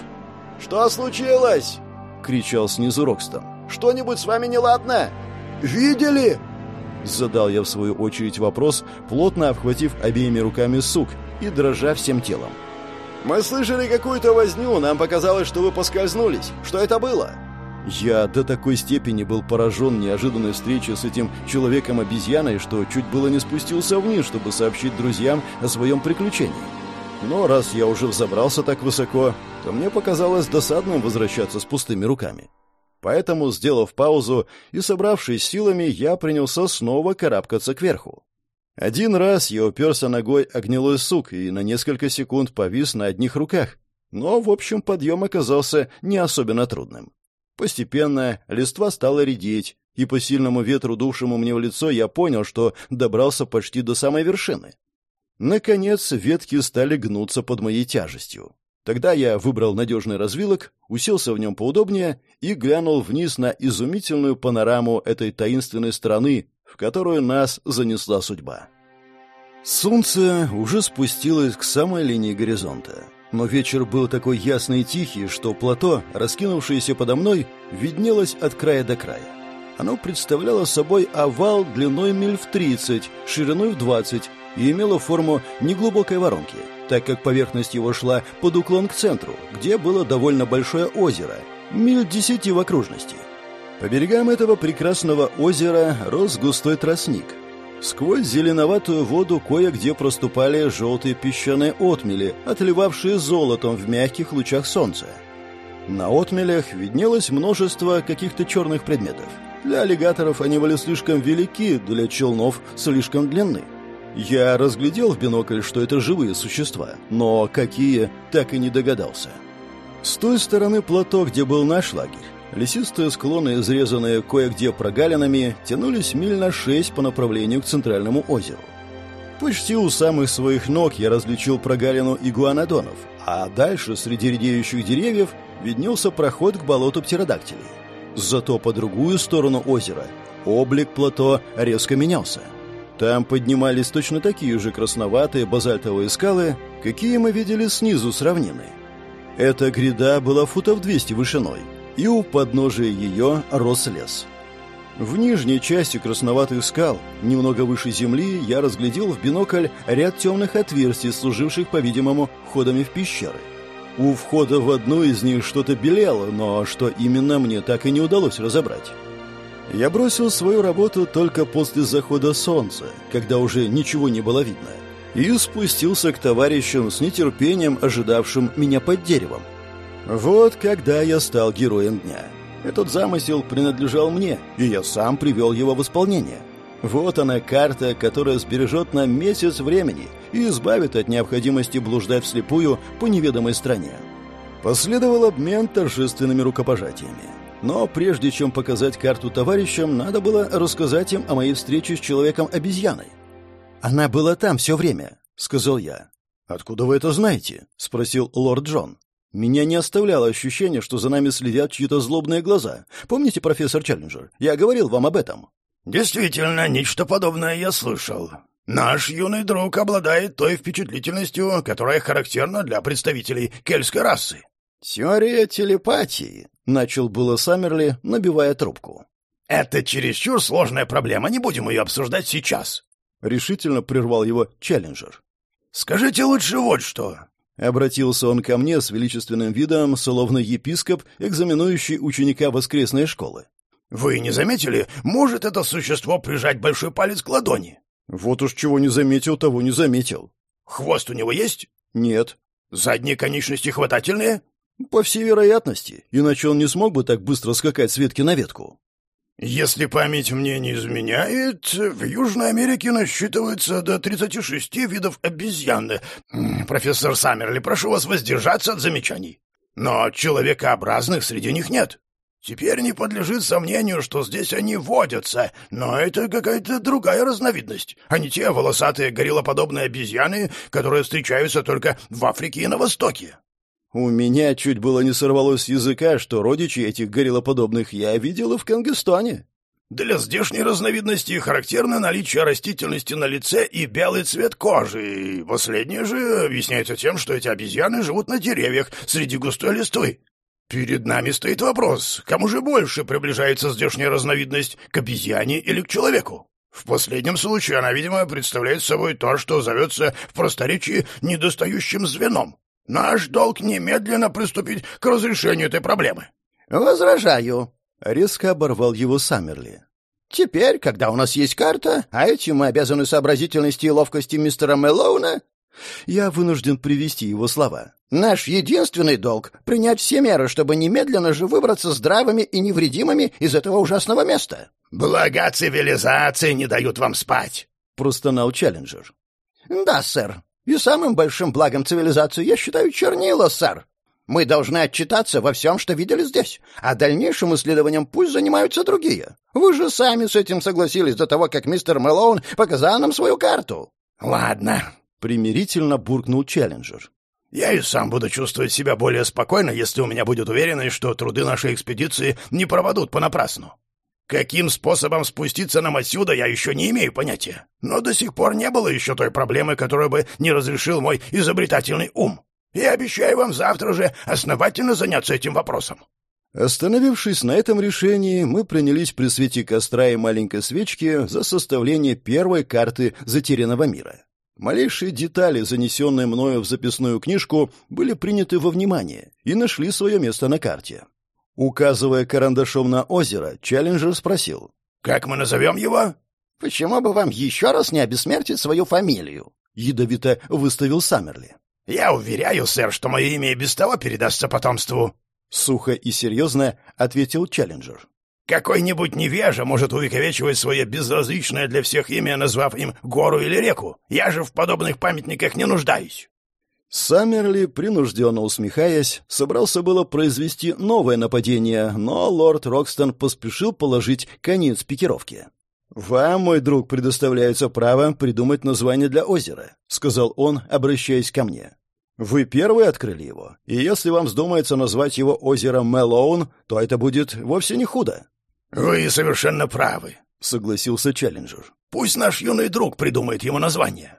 «Что случилось?» — кричал снизу Рокстон. «Что-нибудь с вами неладно?» «Видели?» Задал я в свою очередь вопрос, плотно обхватив обеими руками сук и дрожа всем телом. «Мы слышали какую-то возню, нам показалось, что вы поскользнулись. Что это было?» Я до такой степени был поражен неожиданной встречей с этим человеком-обезьяной, что чуть было не спустился вниз, чтобы сообщить друзьям о своем приключении. Но раз я уже взобрался так высоко, то мне показалось досадным возвращаться с пустыми руками. Поэтому, сделав паузу и собравшись силами, я принялся снова карабкаться кверху. Один раз я уперся ногой о гнилой сук и на несколько секунд повис на одних руках, но, в общем, подъем оказался не особенно трудным. Постепенно листва стала редеть, и по сильному ветру, дувшему мне в лицо, я понял, что добрался почти до самой вершины. Наконец, ветки стали гнуться под моей тяжестью. Тогда я выбрал надежный развилок, уселся в нем поудобнее и глянул вниз на изумительную панораму этой таинственной страны, в которую нас занесла судьба. Солнце уже спустилось к самой линии горизонта, но вечер был такой ясный и тихий, что плато, раскинувшееся подо мной, виднелось от края до края. Оно представляло собой овал длиной миль в 30, шириной в 20 и имело форму неглубокой воронки, так как поверхность его шла под уклон к центру, где было довольно большое озеро, миль десяти в окружности. По берегам этого прекрасного озера рос густой тростник. Сквозь зеленоватую воду кое-где проступали желтые песчаные отмели, отливавшие золотом в мягких лучах солнца. На отмелях виднелось множество каких-то черных предметов. Для аллигаторов они были слишком велики, для челнов слишком длинны. Я разглядел в бинокль, что это живые существа, но какие, так и не догадался. С той стороны плато, где был наш лагерь, лесистые склоны, изрезанные кое-где прогалинами, тянулись миль на шесть по направлению к центральному озеру. Почти у самых своих ног я различил прогалину игуанодонов, а дальше, среди редеющих деревьев, виднелся проход к болоту птеродактилей. Зато по другую сторону озера облик плато резко менялся. Там поднимались точно такие же красноватые базальтовые скалы, какие мы видели снизу с равнины. Эта гряда была футов 200 вышиной, и у подножия ее рос лес. В нижней части красноватых скал, немного выше земли, я разглядел в бинокль ряд темных отверстий, служивших, по-видимому, входами в пещеры. У входа в одну из них что-то белело, но что именно мне так и не удалось разобрать. Я бросил свою работу только после захода солнца, когда уже ничего не было видно, и спустился к товарищам с нетерпением, ожидавшим меня под деревом. Вот когда я стал героем дня. Этот замысел принадлежал мне, и я сам привел его в исполнение. Вот она карта, которая сбережет нам месяц времени и избавит от необходимости блуждать вслепую по неведомой стране. Последовал обмен торжественными рукопожатиями. Но прежде чем показать карту товарищам, надо было рассказать им о моей встрече с человеком-обезьяной. «Она была там все время», — сказал я. «Откуда вы это знаете?» — спросил лорд Джон. Меня не оставляло ощущение, что за нами следят чьи-то злобные глаза. Помните, профессор Челленджер? Я говорил вам об этом. Действительно, нечто подобное я слышал. Наш юный друг обладает той впечатлительностью, которая характерна для представителей кельтской расы. Теория телепатии, начал было Саммерли, набивая трубку. Это чересчур сложная проблема, не будем ее обсуждать сейчас. Решительно прервал его Челленджер. Скажите лучше вот что. Обратился он ко мне с величественным видом, словно епископ, экзаменующий ученика воскресной школы. «Вы не заметили? Может это существо прижать большой палец к ладони?» «Вот уж чего не заметил, того не заметил». «Хвост у него есть?» «Нет». «Задние конечности хватательные?» «По всей вероятности, иначе он не смог бы так быстро скакать с ветки на ветку». Если память мне не изменяет, в Южной Америке насчитывается до 36 видов обезьян. Профессор Саммерли, прошу вас воздержаться от замечаний. Но человекообразных среди них нет. Теперь не подлежит сомнению, что здесь они водятся, но это какая-то другая разновидность, а не те волосатые гориллоподобные обезьяны, которые встречаются только в Африке и на Востоке. У меня чуть было не сорвалось с языка, что родичи этих гориллоподобных я видел и в Кангестане. Для здешней разновидности характерно наличие растительности на лице и белый цвет кожи. Последнее же объясняется тем, что эти обезьяны живут на деревьях среди густой листвы. Перед нами стоит вопрос, кому же больше приближается здешняя разновидность, к обезьяне или к человеку? В последнем случае она, видимо, представляет собой то, что зовется в просторечии недостающим звеном. Наш долг немедленно приступить к разрешению этой проблемы. Возражаю. Резко оборвал его Саммерли. Теперь, когда у нас есть карта, а этим мы обязаны сообразительности и ловкости мистера Мэлоуна, я вынужден привести его слова. Наш единственный долг — принять все меры, чтобы немедленно же выбраться здравыми и невредимыми из этого ужасного места. «Блага цивилизации не дают вам спать», — простонал Челленджер. «Да, сэр. И самым большим благом цивилизации я считаю чернила, сэр. Мы должны отчитаться во всем, что видели здесь, а дальнейшим исследованием пусть занимаются другие. Вы же сами с этим согласились до того, как мистер Мэлоун показал нам свою карту». «Ладно», — примирительно буркнул Челленджер. «Я и сам буду чувствовать себя более спокойно, если у меня будет уверенность, что труды нашей экспедиции не пропадут понапрасну. Каким способом спуститься нам отсюда, я еще не имею понятия. Но до сих пор не было еще той проблемы, которую бы не разрешил мой изобретательный ум. Я обещаю вам завтра же основательно заняться этим вопросом». Остановившись на этом решении, мы принялись при свете костра и маленькой свечки за составление первой карты затерянного мира. Малейшие детали, занесенные мною в записную книжку, были приняты во внимание и нашли свое место на карте. Указывая карандашом на озеро, Челленджер спросил. «Как мы назовем его?» «Почему бы вам еще раз не обессмертить свою фамилию?» Ядовито выставил Саммерли. «Я уверяю, сэр, что мое имя и без того передастся потомству». Сухо и серьезно ответил Челленджер. «Какой-нибудь невежа может увековечивать свое безразличное для всех имя, назвав им гору или реку. Я же в подобных памятниках не нуждаюсь». Саммерли, принужденно усмехаясь, собрался было произвести новое нападение, но лорд Рокстон поспешил положить конец пикировке. «Вам, мой друг, предоставляется право придумать название для озера», — сказал он, обращаясь ко мне. «Вы первые открыли его, и если вам вздумается назвать его озером Мэлоун, то это будет вовсе не худо». «Вы совершенно правы», — согласился Челленджер. «Пусть наш юный друг придумает ему название».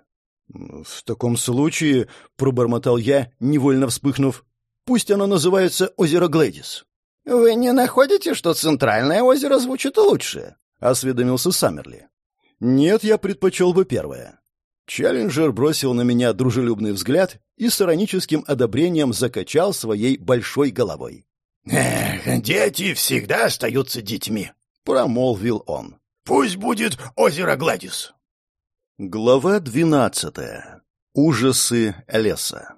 «В таком случае», — пробормотал я, невольно вспыхнув, «пусть оно называется озеро Глэдис». «Вы не находите, что центральное озеро звучит лучше?» осведомился Саммерли. «Нет, я предпочел бы первое». Челленджер бросил на меня дружелюбный взгляд и с ироническим одобрением закачал своей большой головой. «Эх, дети всегда остаются детьми», — промолвил он. «Пусть будет озеро Гладис». Глава двенадцатая. Ужасы леса.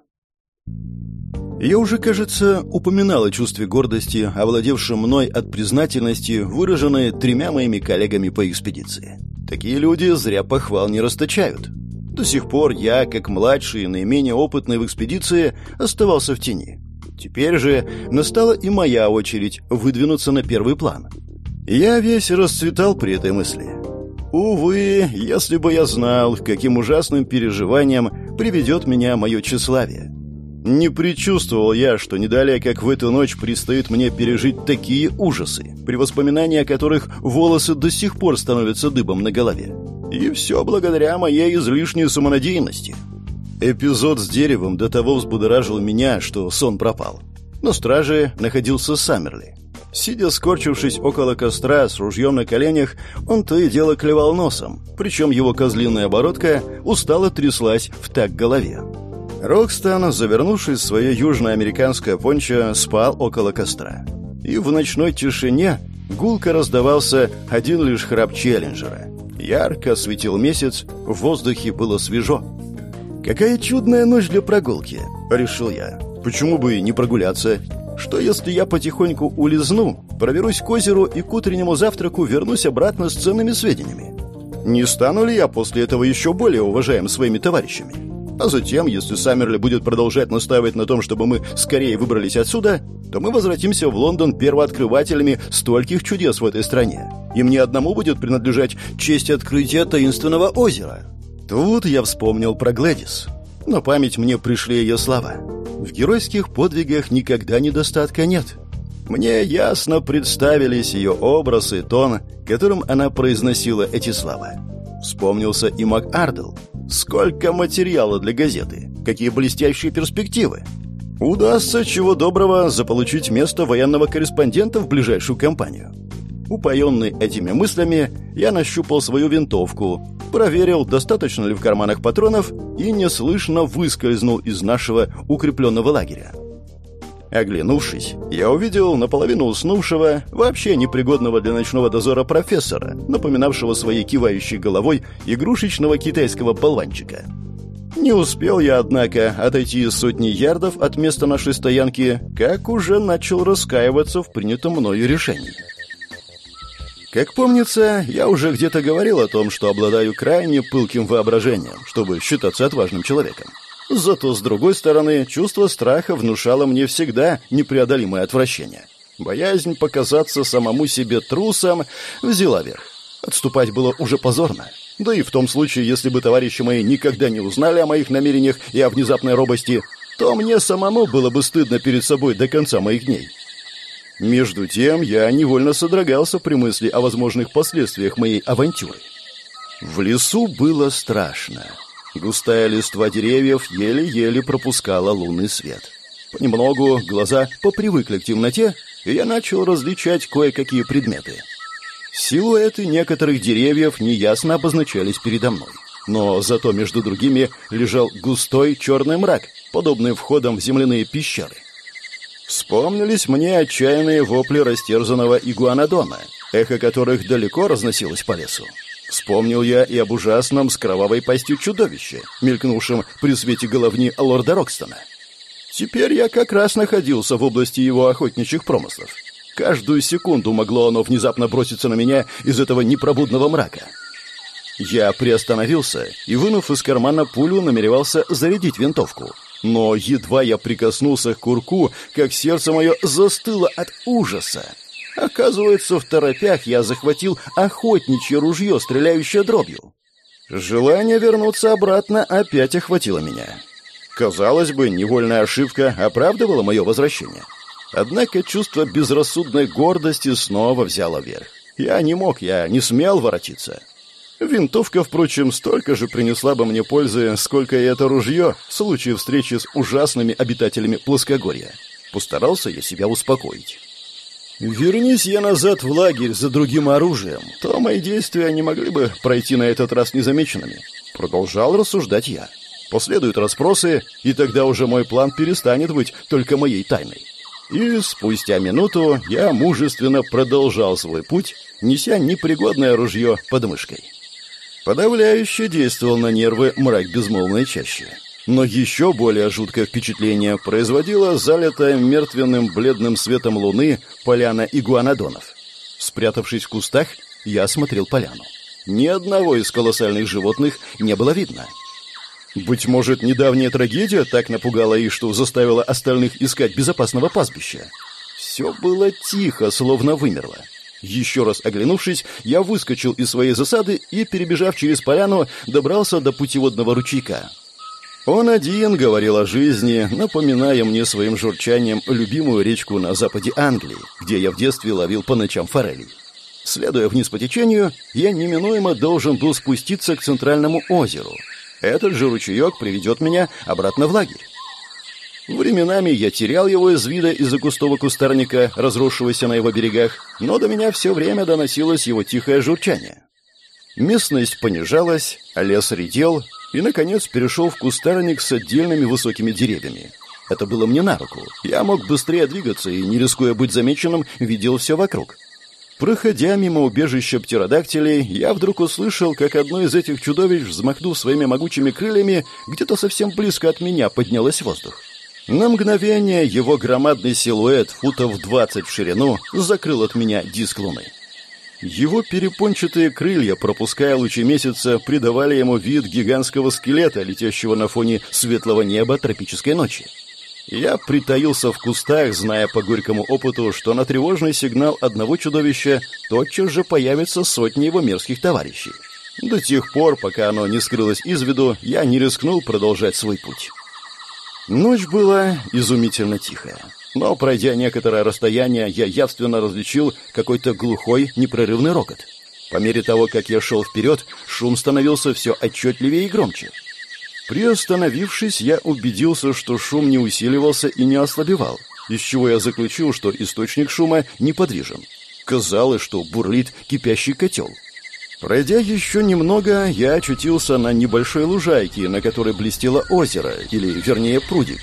Я уже, кажется, упоминал о чувстве гордости, овладевшем мной от признательности, выраженной тремя моими коллегами по экспедиции. Такие люди зря похвал не расточают. До сих пор я, как младший и наименее опытный в экспедиции, оставался в тени. Теперь же настала и моя очередь выдвинуться на первый план. Я весь расцветал при этой мысли. Увы, если бы я знал, каким ужасным переживанием приведет меня мое тщеславие. Не предчувствовал я, что не далее, как в эту ночь предстоит мне пережить такие ужасы, при воспоминании о которых волосы до сих пор становятся дыбом на голове. И все благодаря моей излишней самонадеянности. Эпизод с деревом до того взбудоражил меня, что сон пропал. На страже находился Саммерли. Сидя скорчившись около костра с ружьем на коленях, он то и дело клевал носом, причем его козлиная оборотка устало тряслась в так голове. Рокстон, завернувшись в свое южноамериканское пончо, спал около костра. И в ночной тишине гулко раздавался один лишь храп Челленджера. Ярко светил месяц, в воздухе было свежо. «Какая чудная ночь для прогулки!» — решил я. «Почему бы и не прогуляться? Что если я потихоньку улизну, проберусь к озеру и к утреннему завтраку вернусь обратно с ценными сведениями? Не стану ли я после этого еще более уважаем своими товарищами?» А затем, если Саммерли будет продолжать настаивать на том, чтобы мы скорее выбрались отсюда, то мы возвратимся в Лондон первооткрывателями стольких чудес в этой стране. И мне одному будет принадлежать честь открытия таинственного озера. Тут я вспомнил про Глэдис. На память мне пришли ее слова. В геройских подвигах никогда недостатка нет. Мне ясно представились ее образ и тон, которым она произносила эти слова. Вспомнился и МакАрдл, Сколько материала для газеты! Какие блестящие перспективы! Удастся, чего доброго, заполучить место военного корреспондента в ближайшую компанию. Упоенный этими мыслями, я нащупал свою винтовку, проверил, достаточно ли в карманах патронов, и неслышно выскользнул из нашего укрепленного лагеря. Оглянувшись, я увидел наполовину уснувшего, вообще непригодного для ночного дозора профессора, напоминавшего своей кивающей головой игрушечного китайского болванчика. Не успел я, однако, отойти сотни ярдов от места нашей стоянки, как уже начал раскаиваться в принятом мною решении. Как помнится, я уже где-то говорил о том, что обладаю крайне пылким воображением, чтобы считаться отважным человеком. Зато, с другой стороны, чувство страха внушало мне всегда непреодолимое отвращение. Боязнь показаться самому себе трусом взяла верх. Отступать было уже позорно. Да и в том случае, если бы товарищи мои никогда не узнали о моих намерениях и о внезапной робости, то мне самому было бы стыдно перед собой до конца моих дней. Между тем, я невольно содрогался при мысли о возможных последствиях моей авантюры. В лесу было страшно. Густая листва деревьев еле-еле пропускала лунный свет. Понемногу глаза попривыкли к темноте, и я начал различать кое-какие предметы. Силуэты некоторых деревьев неясно обозначались передо мной. Но зато между другими лежал густой черный мрак, подобный входам в земляные пещеры. Вспомнились мне отчаянные вопли растерзанного игуанодона, эхо которых далеко разносилось по лесу. Вспомнил я и об ужасном с кровавой пастью чудовище, мелькнувшем при свете головни лорда Рокстона. Теперь я как раз находился в области его охотничьих промыслов. Каждую секунду могло оно внезапно броситься на меня из этого непробудного мрака. Я приостановился и, вынув из кармана пулю, намеревался зарядить винтовку. Но едва я прикоснулся к курку, как сердце мое застыло от ужаса. Оказывается, в торопях я захватил охотничье ружье, стреляющее дробью. Желание вернуться обратно опять охватило меня. Казалось бы, невольная ошибка оправдывала мое возвращение. Однако чувство безрассудной гордости снова взяло верх. Я не мог, я не смел воротиться. Винтовка, впрочем, столько же принесла бы мне пользы, сколько и это ружье в случае встречи с ужасными обитателями плоскогорья. Постарался я себя успокоить. Вернись я назад в лагерь за другим оружием, то мои действия не могли бы пройти на этот раз незамеченными. Продолжал рассуждать я. Последуют расспросы, и тогда уже мой план перестанет быть только моей тайной. И спустя минуту я мужественно продолжал свой путь, неся непригодное ружье под мышкой. Подавляюще действовал на нервы мрак безмолвной чаще. Но еще более жуткое впечатление производила залитая мертвенным бледным светом луны поляна игуанодонов. Спрятавшись в кустах, я осмотрел поляну. Ни одного из колоссальных животных не было видно. Быть может, недавняя трагедия так напугала их, что заставила остальных искать безопасного пастбища. Все было тихо, словно вымерло. Еще раз оглянувшись, я выскочил из своей засады и, перебежав через поляну, добрался до путеводного ручейка. Он один говорил о жизни, напоминая мне своим журчанием любимую речку на западе Англии, где я в детстве ловил по ночам форелей. Следуя вниз по течению, я неминуемо должен был спуститься к центральному озеру. Этот же ручеек приведет меня обратно в лагерь. Временами я терял его из вида из-за густого кустарника, разросшегося на его берегах, но до меня все время доносилось его тихое журчание. Местность понижалась, а лес редел, и, наконец, перешел в кустарник с отдельными высокими деревьями. Это было мне на руку. Я мог быстрее двигаться и, не рискуя быть замеченным, видел все вокруг. Проходя мимо убежища птеродактилей, я вдруг услышал, как одно из этих чудовищ, взмахнув своими могучими крыльями, где-то совсем близко от меня поднялось воздух. На мгновение его громадный силуэт, футов 20 в ширину, закрыл от меня диск луны. Его перепончатые крылья, пропуская лучи месяца, придавали ему вид гигантского скелета, летящего на фоне светлого неба тропической ночи. Я притаился в кустах, зная по горькому опыту, что на тревожный сигнал одного чудовища тотчас же появятся сотни его мерзких товарищей. До тех пор, пока оно не скрылось из виду, я не рискнул продолжать свой путь. Ночь была изумительно тихая. Но, пройдя некоторое расстояние, я явственно различил какой-то глухой, непрерывный рокот. По мере того, как я шел вперед, шум становился все отчетливее и громче. Приостановившись, я убедился, что шум не усиливался и не ослабевал, из чего я заключил, что источник шума неподвижен. Казалось, что бурлит кипящий котел. Пройдя еще немного, я очутился на небольшой лужайке, на которой блестело озеро, или, вернее, прудик.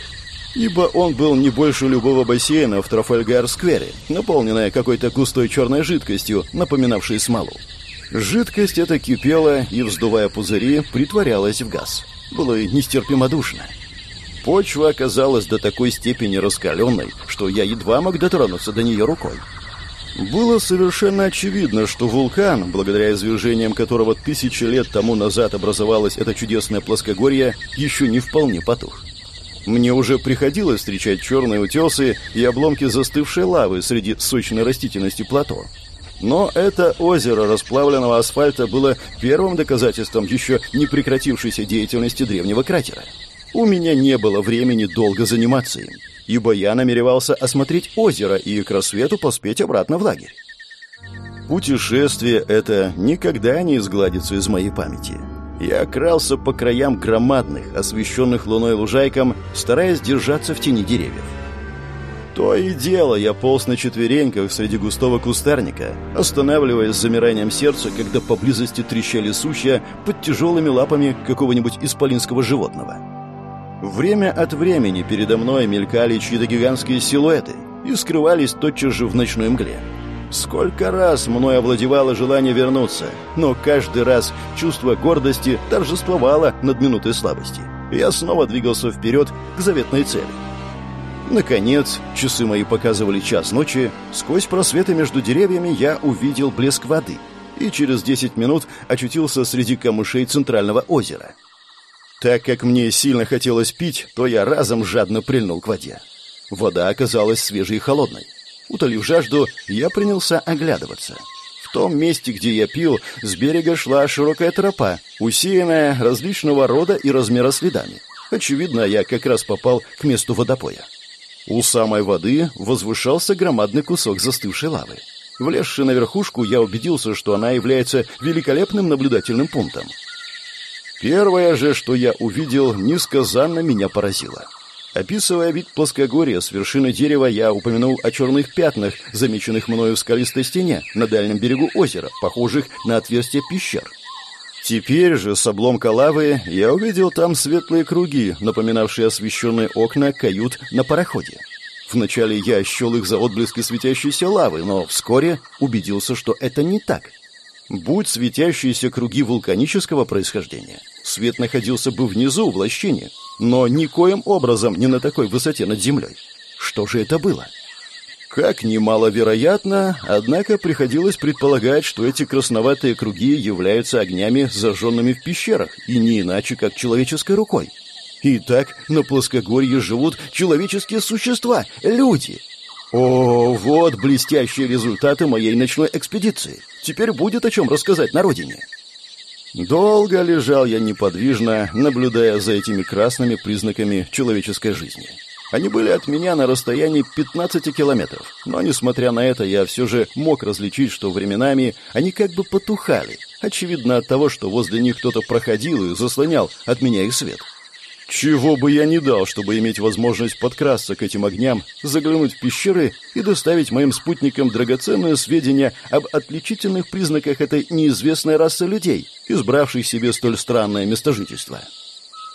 Ибо он был не больше любого бассейна в Трафальгар-сквере, наполненная какой-то густой черной жидкостью, напоминавшей смолу. Жидкость эта кипела и, вздувая пузыри, притворялась в газ. Было нестерпимо душно. Почва оказалась до такой степени раскаленной, что я едва мог дотронуться до нее рукой. Было совершенно очевидно, что вулкан, благодаря извержениям которого тысячи лет тому назад образовалось это чудесное плоскогорье, еще не вполне потух. Мне уже приходилось встречать черные утесы и обломки застывшей лавы среди сочной растительности плато. Но это озеро расплавленного асфальта было первым доказательством еще не прекратившейся деятельности древнего кратера. У меня не было времени долго заниматься им ибо я намеревался осмотреть озеро и к рассвету поспеть обратно в лагерь. Путешествие это никогда не изгладится из моей памяти. Я крался по краям громадных, освещенных луной лужайкам, стараясь держаться в тени деревьев. То и дело я полз на четвереньках среди густого кустарника, останавливаясь с замиранием сердца, когда поблизости трещали сучья под тяжелыми лапами какого-нибудь исполинского животного. Время от времени передо мной мелькали чьи-то гигантские силуэты и скрывались тотчас же в ночной мгле. Сколько раз мной овладевало желание вернуться, но каждый раз чувство гордости торжествовало над минутой слабости. Я снова двигался вперед к заветной цели. Наконец, часы мои показывали час ночи, сквозь просветы между деревьями я увидел блеск воды и через 10 минут очутился среди камышей центрального озера. Так как мне сильно хотелось пить, то я разом жадно прильнул к воде. Вода оказалась свежей и холодной. Утолив жажду, я принялся оглядываться. В том месте, где я пил, с берега шла широкая тропа, усеянная различного рода и размера следами. Очевидно, я как раз попал к месту водопоя. У самой воды возвышался громадный кусок застывшей лавы. Влезши на верхушку, я убедился, что она является великолепным наблюдательным пунктом. Первое же, что я увидел, несказанно меня поразило. Описывая вид плоскогорья с вершины дерева, я упомянул о черных пятнах, замеченных мною в скалистой стене на дальнем берегу озера, похожих на отверстия пещер. Теперь же с обломка лавы я увидел там светлые круги, напоминавшие освещенные окна кают на пароходе. Вначале я счел их за отблески светящейся лавы, но вскоре убедился, что это не так. Будь светящиеся круги вулканического происхождения, свет находился бы внизу, в лощине, но никоим образом не на такой высоте над землей. Что же это было? Как немаловероятно, однако приходилось предполагать, что эти красноватые круги являются огнями, зажженными в пещерах, и не иначе, как человеческой рукой. Итак, на плоскогорье живут человеческие существа, люди. О, вот блестящие результаты моей ночной экспедиции. Теперь будет о чем рассказать на родине. Долго лежал я неподвижно, наблюдая за этими красными признаками человеческой жизни. Они были от меня на расстоянии 15 километров, но, несмотря на это, я все же мог различить, что временами они как бы потухали, очевидно от того, что возле них кто-то проходил и заслонял от меня их свет. Чего бы я ни дал, чтобы иметь возможность подкрасться к этим огням, заглянуть в пещеры и доставить моим спутникам драгоценные сведения об отличительных признаках этой неизвестной расы людей, избравших себе столь странное местожительство.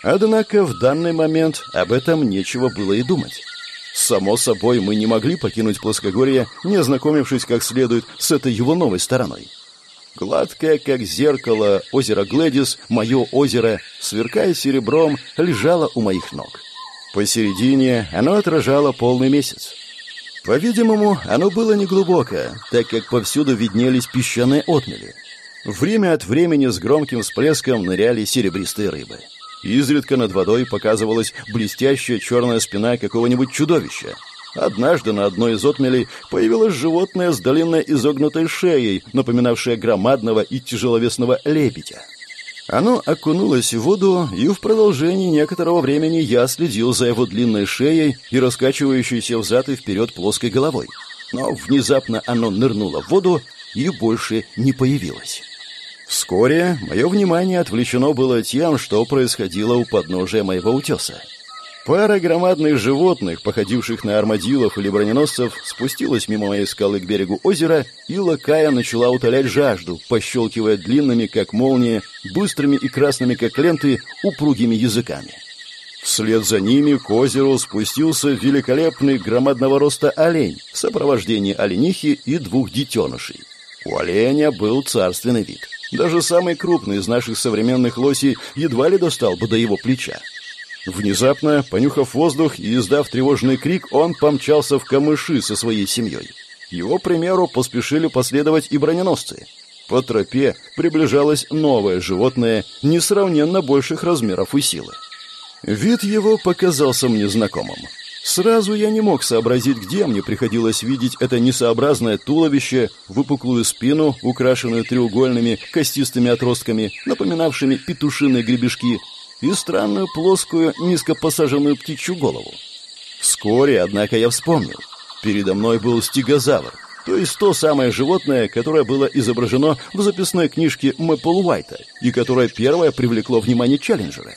Однако в данный момент об этом нечего было и думать. Само собой, мы не могли покинуть плоскогорье, не ознакомившись как следует с этой его новой стороной. Гладкое, как зеркало, озеро Глэдис, мое озеро, сверкая серебром, лежало у моих ног. Посередине оно отражало полный месяц. По-видимому, оно было неглубокое, так как повсюду виднелись песчаные отмели. Время от времени с громким всплеском ныряли серебристые рыбы. Изредка над водой показывалась блестящая черная спина какого-нибудь чудовища, Однажды на одной из отмелей появилось животное с длинной изогнутой шеей, напоминавшее громадного и тяжеловесного лебедя. Оно окунулось в воду, и в продолжении некоторого времени я следил за его длинной шеей и раскачивающейся взад и вперед плоской головой. Но внезапно оно нырнуло в воду и больше не появилось. Вскоре мое внимание отвлечено было тем, что происходило у подножия моего утеса. Пара громадных животных, походивших на армадилов или броненосцев, спустилась мимо моей скалы к берегу озера и лакая начала утолять жажду, пощелкивая длинными, как молния, быстрыми и красными, как ленты, упругими языками. Вслед за ними к озеру спустился великолепный громадного роста олень в сопровождении оленихи и двух детенышей. У оленя был царственный вид. Даже самый крупный из наших современных лосей едва ли достал бы до его плеча. Внезапно, понюхав воздух и издав тревожный крик, он помчался в камыши со своей семьей. Его примеру поспешили последовать и броненосцы. По тропе приближалось новое животное несравненно больших размеров и силы. Вид его показался мне знакомым. Сразу я не мог сообразить, где мне приходилось видеть это несообразное туловище, выпуклую спину, украшенную треугольными костистыми отростками, напоминавшими петушиные гребешки, и странную плоскую, низкопосаженную птичью голову. Вскоре, однако, я вспомнил. Передо мной был стегозавр, то есть то самое животное, которое было изображено в записной книжке Мэппл Уайта и которое первое привлекло внимание Челленджера.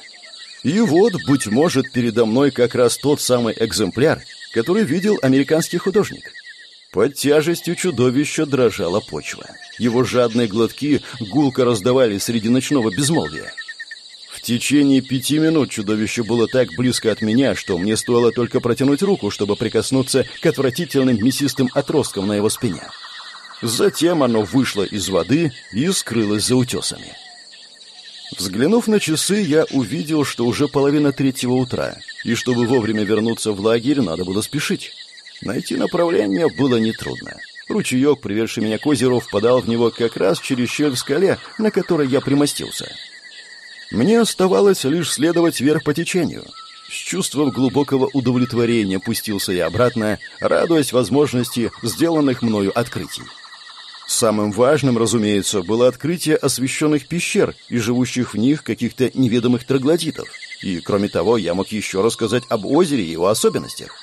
И вот, быть может, передо мной как раз тот самый экземпляр, который видел американский художник. Под тяжестью чудовища дрожала почва. Его жадные глотки гулко раздавали среди ночного безмолвия. В течение пяти минут чудовище было так близко от меня, что мне стоило только протянуть руку, чтобы прикоснуться к отвратительным мясистым отросткам на его спине. Затем оно вышло из воды и скрылось за утесами. Взглянув на часы, я увидел, что уже половина третьего утра, и чтобы вовремя вернуться в лагерь, надо было спешить. Найти направление было нетрудно. Ручеек, приведший меня к озеру, впадал в него как раз через щель в скале, на которой я примостился. Мне оставалось лишь следовать вверх по течению. С чувством глубокого удовлетворения пустился я обратно, радуясь возможности сделанных мною открытий. Самым важным, разумеется, было открытие освещенных пещер и живущих в них каких-то неведомых троглодитов. И, кроме того, я мог еще рассказать об озере и его особенностях.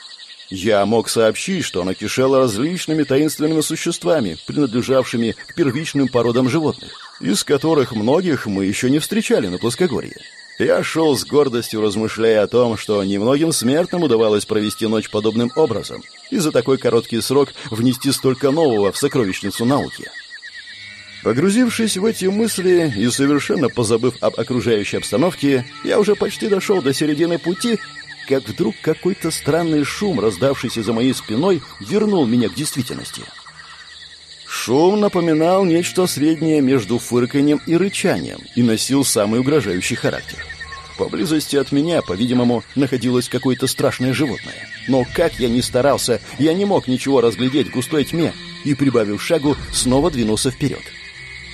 Я мог сообщить, что оно кишело различными таинственными существами, принадлежавшими к первичным породам животных, из которых многих мы еще не встречали на плоскогорье. Я шел с гордостью, размышляя о том, что немногим смертным удавалось провести ночь подобным образом и за такой короткий срок внести столько нового в сокровищницу науки. Погрузившись в эти мысли и совершенно позабыв об окружающей обстановке, я уже почти дошел до середины пути, как вдруг какой-то странный шум, раздавшийся за моей спиной, вернул меня к действительности. Шум напоминал нечто среднее между фырканьем и рычанием и носил самый угрожающий характер. Поблизости от меня, по-видимому, находилось какое-то страшное животное. Но как я ни старался, я не мог ничего разглядеть в густой тьме и, прибавив шагу, снова двинулся вперед.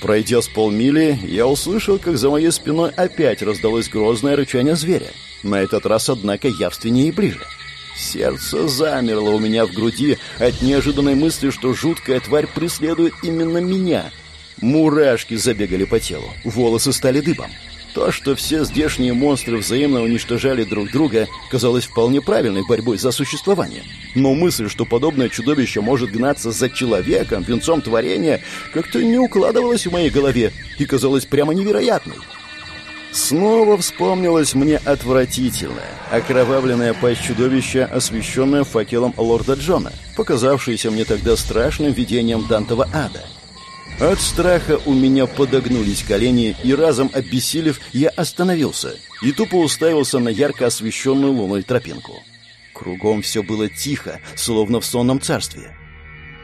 Пройдя с полмили, я услышал, как за моей спиной опять раздалось грозное рычание зверя. На этот раз, однако, явственнее и ближе. Сердце замерло у меня в груди от неожиданной мысли, что жуткая тварь преследует именно меня. Мурашки забегали по телу, волосы стали дыбом. То, что все здешние монстры взаимно уничтожали друг друга, казалось вполне правильной борьбой за существование. Но мысль, что подобное чудовище может гнаться за человеком, венцом творения, как-то не укладывалась в моей голове и казалась прямо невероятной. Снова вспомнилась мне отвратительная, окровавленная пасть чудовища, освещенная факелом лорда Джона, показавшаяся мне тогда страшным видением Дантова ада. От страха у меня подогнулись колени, и разом обессилев, я остановился и тупо уставился на ярко освещенную луной тропинку. Кругом все было тихо, словно в сонном царстве.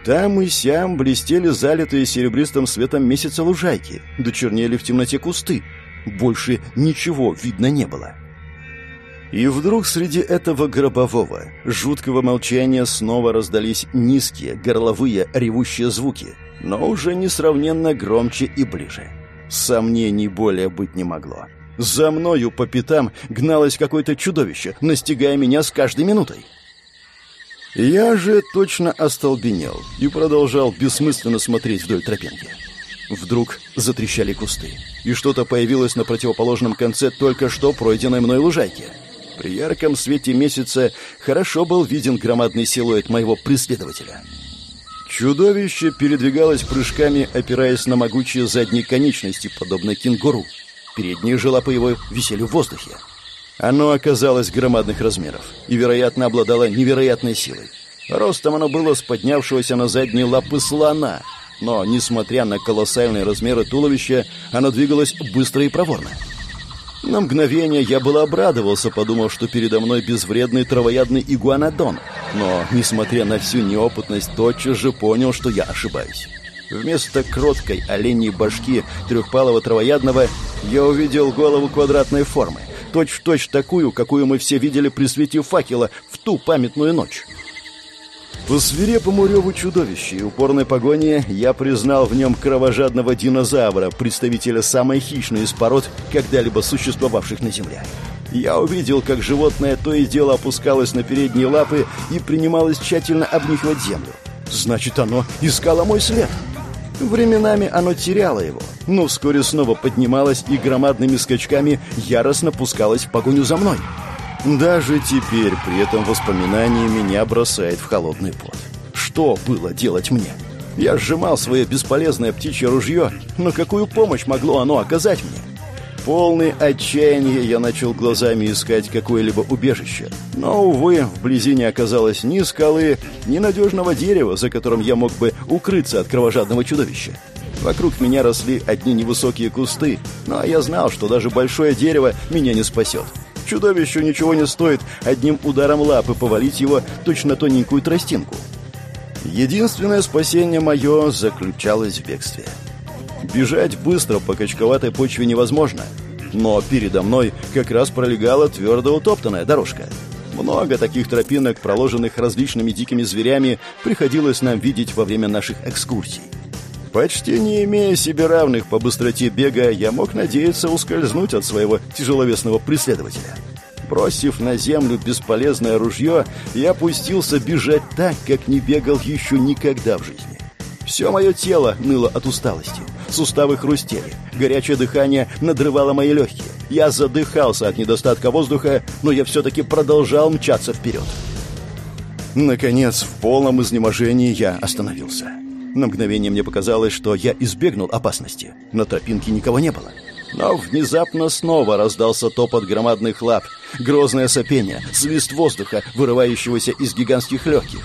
Там и сям блестели залитые серебристым светом месяца лужайки, дочернели в темноте кусты, больше ничего видно не было. И вдруг среди этого гробового, жуткого молчания снова раздались низкие, горловые, ревущие звуки, но уже несравненно громче и ближе. Сомнений более быть не могло. За мною по пятам гналось какое-то чудовище, настигая меня с каждой минутой. Я же точно остолбенел и продолжал бессмысленно смотреть вдоль тропинки. Вдруг затрещали кусты, и что-то появилось на противоположном конце только что пройденной мной лужайки. При ярком свете месяца хорошо был виден громадный силуэт моего преследователя. Чудовище передвигалось прыжками, опираясь на могучие задние конечности, подобно кенгуру. Передние же лапы его висели в воздухе. Оно оказалось громадных размеров и, вероятно, обладало невероятной силой. Ростом оно было с поднявшегося на задние лапы слона — но, несмотря на колоссальные размеры туловища, оно двигалось быстро и проворно. На мгновение я был обрадовался, подумав, что передо мной безвредный травоядный игуанодон, но, несмотря на всю неопытность, тотчас же понял, что я ошибаюсь. Вместо кроткой оленьей башки трехпалого травоядного я увидел голову квадратной формы, точь-в-точь -точь такую, какую мы все видели при свете факела в ту памятную ночь. По свирепому реву чудовища и упорной погони я признал в нем кровожадного динозавра, представителя самой хищной из пород, когда-либо существовавших на Земле. Я увидел, как животное то и дело опускалось на передние лапы и принималось тщательно обнюхивать землю. Значит, оно искало мой след. Временами оно теряло его, но вскоре снова поднималось и громадными скачками яростно пускалось в погоню за мной. Даже теперь при этом воспоминание меня бросает в холодный пот. Что было делать мне? Я сжимал свое бесполезное птичье ружье, но какую помощь могло оно оказать мне? Полный отчаяния я начал глазами искать какое-либо убежище. Но, увы, вблизи не оказалось ни скалы, ни надежного дерева, за которым я мог бы укрыться от кровожадного чудовища. Вокруг меня росли одни невысокие кусты, но я знал, что даже большое дерево меня не спасет. Чудовищу ничего не стоит одним ударом лапы повалить его точно тоненькую тростинку. Единственное спасение мое заключалось в бегстве. Бежать быстро по качковатой почве невозможно, но передо мной как раз пролегала твердо утоптанная дорожка. Много таких тропинок, проложенных различными дикими зверями, приходилось нам видеть во время наших экскурсий. Почти не имея себе равных по быстроте бега, я мог надеяться ускользнуть от своего тяжеловесного преследователя. Бросив на землю бесполезное ружье, я пустился бежать так, как не бегал еще никогда в жизни. Все мое тело ныло от усталости. Суставы хрустели. Горячее дыхание надрывало мои легкие. Я задыхался от недостатка воздуха, но я все-таки продолжал мчаться вперед. Наконец, в полном изнеможении я остановился. На мгновение мне показалось, что я избегнул опасности. На тропинке никого не было. Но внезапно снова раздался топот громадных лап, грозное сопение, свист воздуха, вырывающегося из гигантских легких,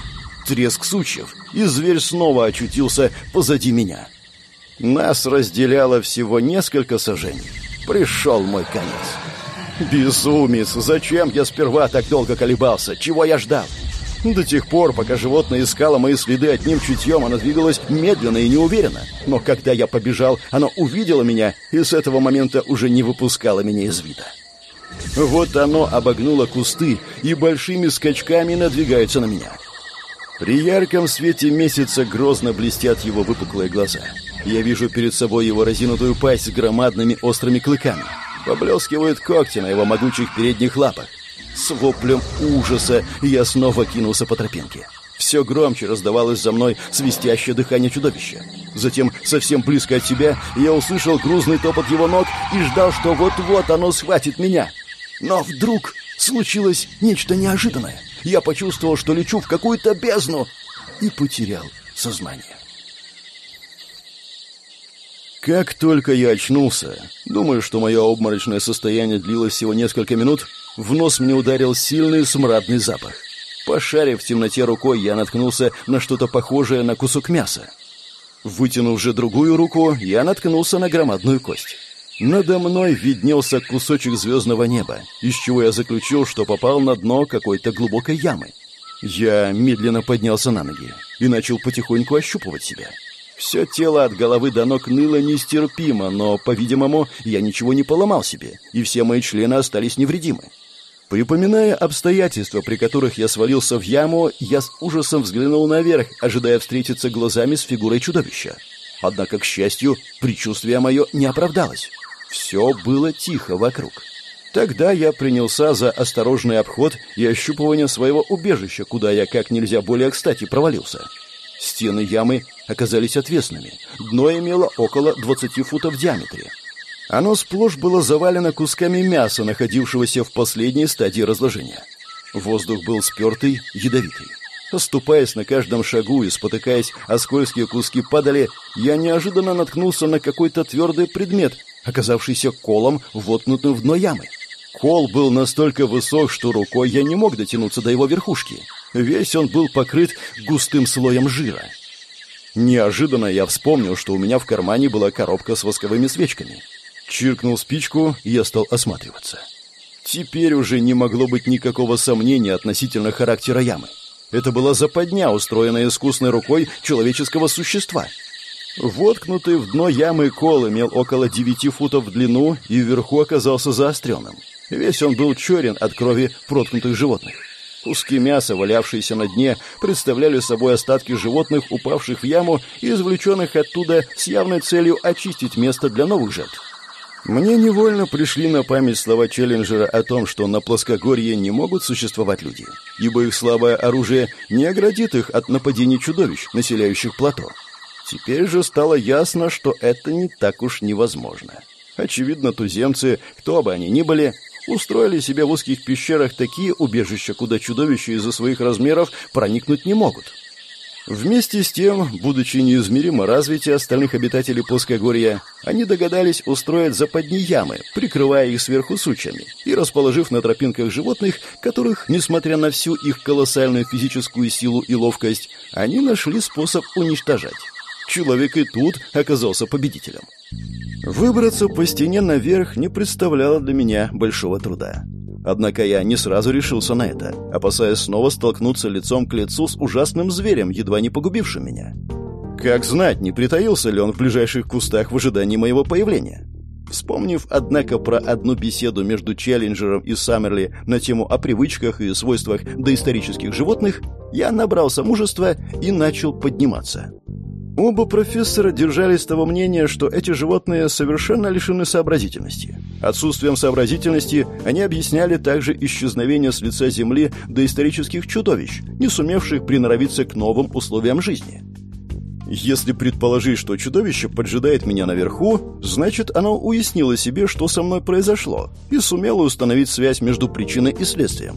треск сучьев, и зверь снова очутился позади меня. Нас разделяло всего несколько сажений. Пришел мой конец. Безумец! Зачем я сперва так долго колебался? Чего я ждал? До тех пор, пока животное искало мои следы одним чутьем, оно двигалось медленно и неуверенно. Но когда я побежал, оно увидело меня и с этого момента уже не выпускало меня из вида. Вот оно обогнуло кусты и большими скачками надвигается на меня. При ярком свете месяца грозно блестят его выпуклые глаза. Я вижу перед собой его разинутую пасть с громадными острыми клыками. Поблескивают когти на его могучих передних лапах. С воплем ужаса я снова кинулся по тропинке. Все громче раздавалось за мной свистящее дыхание чудовища. Затем, совсем близко от себя, я услышал грузный топот его ног и ждал, что вот-вот оно схватит меня. Но вдруг случилось нечто неожиданное. Я почувствовал, что лечу в какую-то бездну и потерял сознание. Как только я очнулся, думаю, что мое обморочное состояние длилось всего несколько минут, в нос мне ударил сильный смрадный запах. Пошарив в темноте рукой, я наткнулся на что-то похожее на кусок мяса. Вытянув же другую руку, я наткнулся на громадную кость. Надо мной виднелся кусочек звездного неба, из чего я заключил, что попал на дно какой-то глубокой ямы. Я медленно поднялся на ноги и начал потихоньку ощупывать себя. Все тело от головы до ног ныло нестерпимо, но, по-видимому, я ничего не поломал себе, и все мои члены остались невредимы. Припоминая обстоятельства, при которых я свалился в яму, я с ужасом взглянул наверх, ожидая встретиться глазами с фигурой чудовища. Однако, к счастью, предчувствие мое не оправдалось. Все было тихо вокруг. Тогда я принялся за осторожный обход и ощупывание своего убежища, куда я как нельзя более кстати провалился. Стены ямы оказались отвесными. Дно имело около 20 футов в диаметре. Оно сплошь было завалено кусками мяса, находившегося в последней стадии разложения. Воздух был спертый, ядовитый. Оступаясь на каждом шагу и спотыкаясь, а скользкие куски падали, я неожиданно наткнулся на какой-то твердый предмет, оказавшийся колом, воткнутым в дно ямы. Кол был настолько высок, что рукой я не мог дотянуться до его верхушки. Весь он был покрыт густым слоем жира. Неожиданно я вспомнил, что у меня в кармане была коробка с восковыми свечками. Чиркнул спичку, и я стал осматриваться. Теперь уже не могло быть никакого сомнения относительно характера ямы. Это была западня, устроенная искусной рукой человеческого существа. Воткнутый в дно ямы кол имел около 9 футов в длину и вверху оказался заостренным. Весь он был черен от крови проткнутых животных. Куски мяса, валявшиеся на дне, представляли собой остатки животных, упавших в яму и извлеченных оттуда с явной целью очистить место для новых жертв. Мне невольно пришли на память слова Челленджера о том, что на плоскогорье не могут существовать люди, ибо их слабое оружие не оградит их от нападений чудовищ, населяющих плато. Теперь же стало ясно, что это не так уж невозможно. Очевидно, туземцы, кто бы они ни были, устроили себе в узких пещерах такие убежища, куда чудовища из-за своих размеров проникнуть не могут. Вместе с тем, будучи неизмеримо развития остальных обитателей плоскогорья, они догадались устроить западни ямы, прикрывая их сверху сучьями, и расположив на тропинках животных, которых, несмотря на всю их колоссальную физическую силу и ловкость, они нашли способ уничтожать. Человек и тут оказался победителем. Выбраться по стене наверх не представляло для меня большого труда. Однако я не сразу решился на это, опасаясь снова столкнуться лицом к лицу с ужасным зверем, едва не погубившим меня. Как знать, не притаился ли он в ближайших кустах в ожидании моего появления. Вспомнив, однако, про одну беседу между Челленджером и Саммерли на тему о привычках и свойствах доисторических животных, я набрался мужества и начал подниматься. Оба профессора держались того мнения, что эти животные совершенно лишены сообразительности. Отсутствием сообразительности они объясняли также исчезновение с лица Земли доисторических чудовищ, не сумевших приноровиться к новым условиям жизни. Если предположить, что чудовище поджидает меня наверху, значит, оно уяснило себе, что со мной произошло, и сумело установить связь между причиной и следствием.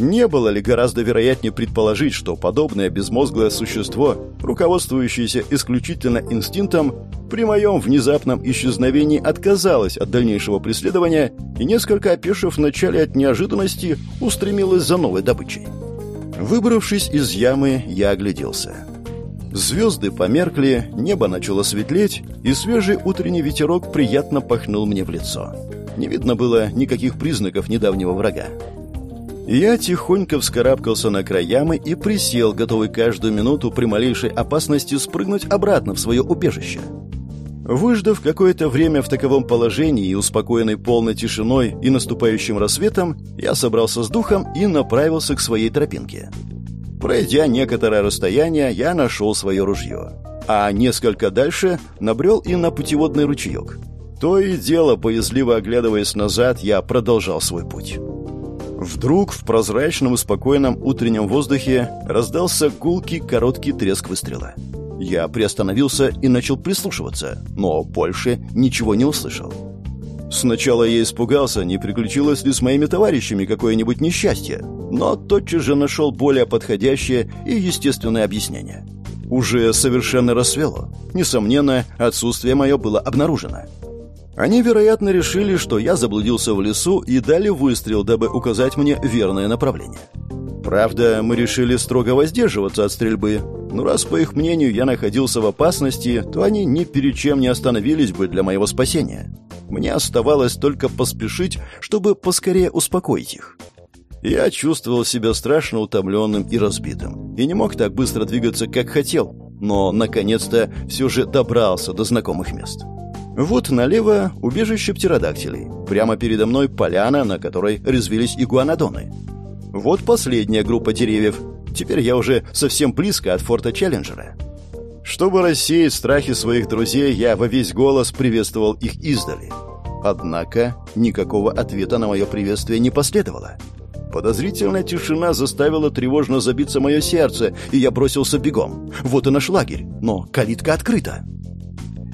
Не было ли гораздо вероятнее предположить, что подобное безмозглое существо, руководствующееся исключительно инстинктом, при моем внезапном исчезновении отказалась от дальнейшего преследования и, несколько опешив вначале от неожиданности, устремилась за новой добычей. Выбравшись из ямы, я огляделся. Звезды померкли, небо начало светлеть, и свежий утренний ветерок приятно пахнул мне в лицо. Не видно было никаких признаков недавнего врага. Я тихонько вскарабкался на край ямы и присел, готовый каждую минуту при малейшей опасности спрыгнуть обратно в свое убежище. Выждав какое-то время в таковом положении и успокоенный полной тишиной и наступающим рассветом, я собрался с духом и направился к своей тропинке. Пройдя некоторое расстояние, я нашел свое ружье. А несколько дальше набрел и на путеводный ручеек. То и дело, боязливо оглядываясь назад, я продолжал свой путь. Вдруг в прозрачном и спокойном утреннем воздухе раздался гулкий короткий треск выстрела. Я приостановился и начал прислушиваться, но больше ничего не услышал. Сначала я испугался, не приключилось ли с моими товарищами какое-нибудь несчастье, но тотчас же нашел более подходящее и естественное объяснение. Уже совершенно рассвело. Несомненно, отсутствие мое было обнаружено. Они, вероятно, решили, что я заблудился в лесу и дали выстрел, дабы указать мне верное направление. Правда, мы решили строго воздерживаться от стрельбы, но раз, по их мнению, я находился в опасности, то они ни перед чем не остановились бы для моего спасения. Мне оставалось только поспешить, чтобы поскорее успокоить их. Я чувствовал себя страшно утомленным и разбитым, и не мог так быстро двигаться, как хотел, но, наконец-то, все же добрался до знакомых мест. Вот налево убежище птеродактилей. Прямо передо мной поляна, на которой резвились игуанодоны. Вот последняя группа деревьев. Теперь я уже совсем близко от форта Челленджера. Чтобы рассеять страхи своих друзей, я во весь голос приветствовал их издали. Однако никакого ответа на мое приветствие не последовало. Подозрительная тишина заставила тревожно забиться мое сердце, и я бросился бегом. Вот и наш лагерь, но калитка открыта.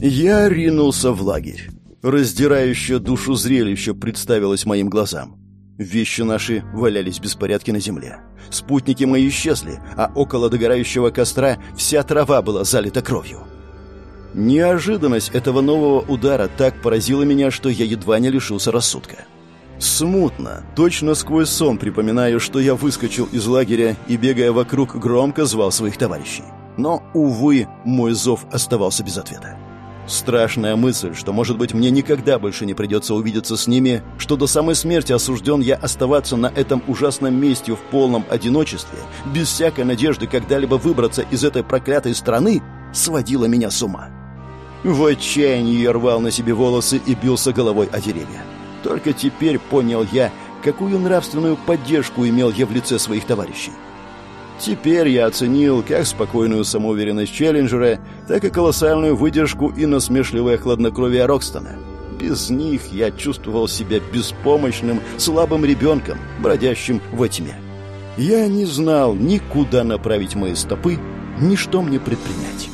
Я ринулся в лагерь. Раздирающее душу зрелище представилось моим глазам. Вещи наши валялись в беспорядке на земле. Спутники мои исчезли, а около догорающего костра вся трава была залита кровью. Неожиданность этого нового удара так поразила меня, что я едва не лишился рассудка. Смутно, точно сквозь сон припоминаю, что я выскочил из лагеря и, бегая вокруг, громко звал своих товарищей. Но, увы, мой зов оставался без ответа. Страшная мысль, что, может быть, мне никогда больше не придется увидеться с ними, что до самой смерти осужден я оставаться на этом ужасном месте в полном одиночестве, без всякой надежды когда-либо выбраться из этой проклятой страны, сводила меня с ума. В отчаянии я рвал на себе волосы и бился головой о деревья. Только теперь понял я, какую нравственную поддержку имел я в лице своих товарищей. Теперь я оценил как спокойную самоуверенность Челленджера, так и колоссальную выдержку и насмешливое хладнокровие Рокстона. Без них я чувствовал себя беспомощным, слабым ребенком, бродящим во тьме. Я не знал ни куда направить мои стопы, ни что мне предпринять.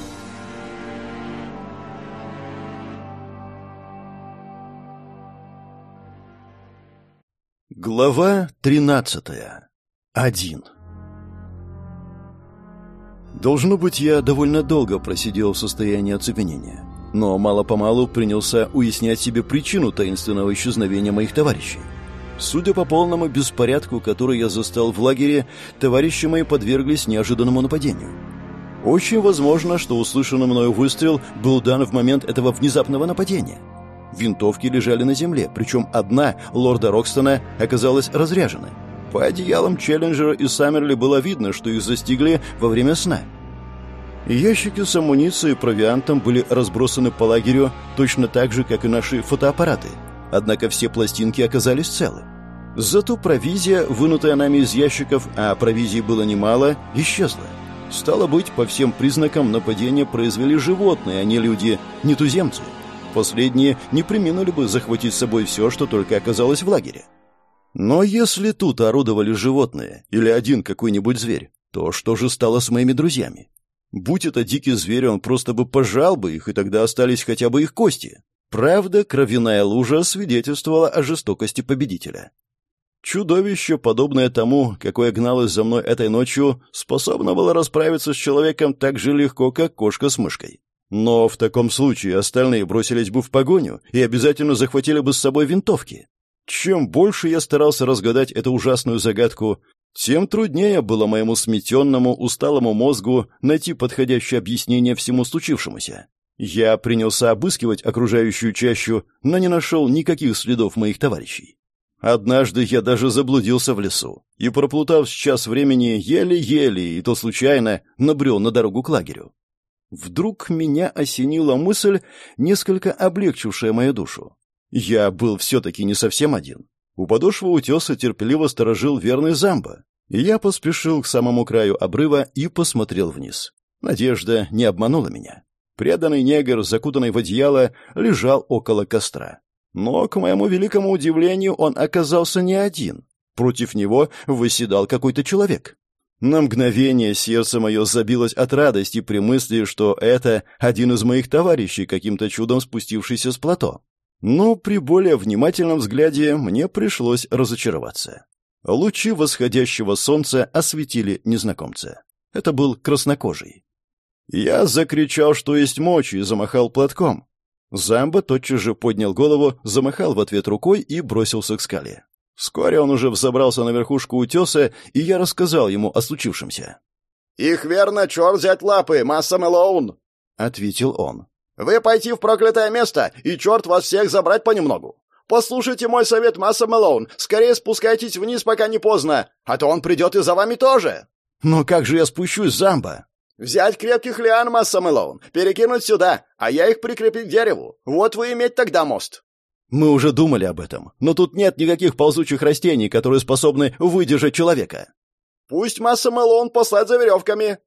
Глава тринадцатая. Один. Должно быть, я довольно долго просидел в состоянии оцепенения, но мало-помалу принялся уяснять себе причину таинственного исчезновения моих товарищей. Судя по полному беспорядку, который я застал в лагере, товарищи мои подверглись неожиданному нападению. Очень возможно, что услышанный мною выстрел был дан в момент этого внезапного нападения. Винтовки лежали на земле, причем одна, лорда Рокстона, оказалась разряженной. По одеялам Челленджера и Саммерли было видно, что их застигли во время сна. Ящики с амуницией и провиантом были разбросаны по лагерю точно так же, как и наши фотоаппараты. Однако все пластинки оказались целы. Зато провизия, вынутая нами из ящиков, а провизии было немало, исчезла. Стало быть, по всем признакам нападения произвели животные, а не люди, не туземцы. Последние не приминули бы захватить с собой все, что только оказалось в лагере. Но если тут орудовали животные или один какой-нибудь зверь, то что же стало с моими друзьями? Будь это дикий зверь, он просто бы пожал бы их, и тогда остались хотя бы их кости. Правда, кровяная лужа свидетельствовала о жестокости победителя. Чудовище, подобное тому, какое гналось за мной этой ночью, способно было расправиться с человеком так же легко, как кошка с мышкой. Но в таком случае остальные бросились бы в погоню и обязательно захватили бы с собой винтовки. Чем больше я старался разгадать эту ужасную загадку, тем труднее было моему сметенному, усталому мозгу найти подходящее объяснение всему случившемуся. Я принялся обыскивать окружающую чащу, но не нашел никаких следов моих товарищей. Однажды я даже заблудился в лесу и, проплутав с час времени, еле-еле, и то случайно, набрел на дорогу к лагерю. Вдруг меня осенила мысль, несколько облегчившая мою душу. Я был все-таки не совсем один. У подошвы утеса терпеливо сторожил верный Замба, и я поспешил к самому краю обрыва и посмотрел вниз. Надежда не обманула меня. Преданный негр, закутанный в одеяло, лежал около костра. Но, к моему великому удивлению, он оказался не один. Против него выседал какой-то человек. На мгновение сердце мое забилось от радости при мысли, что это один из моих товарищей, каким-то чудом спустившийся с плато. Но при более внимательном взгляде мне пришлось разочароваться. Лучи восходящего солнца осветили незнакомца. Это был краснокожий. Я закричал, что есть мочи, и замахал платком. Замба тотчас же поднял голову, замахал в ответ рукой и бросился к скале. Вскоре он уже взобрался на верхушку утеса, и я рассказал ему о случившемся. «Их верно, черт взять лапы, масса Мэлоун!» — ответил он. «Вы пойти в проклятое место, и черт вас всех забрать понемногу. Послушайте мой совет, масса Мэлоун, скорее спускайтесь вниз, пока не поздно, а то он придет и за вами тоже!» «Но как же я спущусь, Замба?» «Взять крепких лиан, масса Мэлоун, перекинуть сюда, а я их прикрепить к дереву. Вот вы иметь тогда мост». Мы уже думали об этом, но тут нет никаких ползучих растений, которые способны выдержать человека. Пусть масса Мэлоун послать за веревками.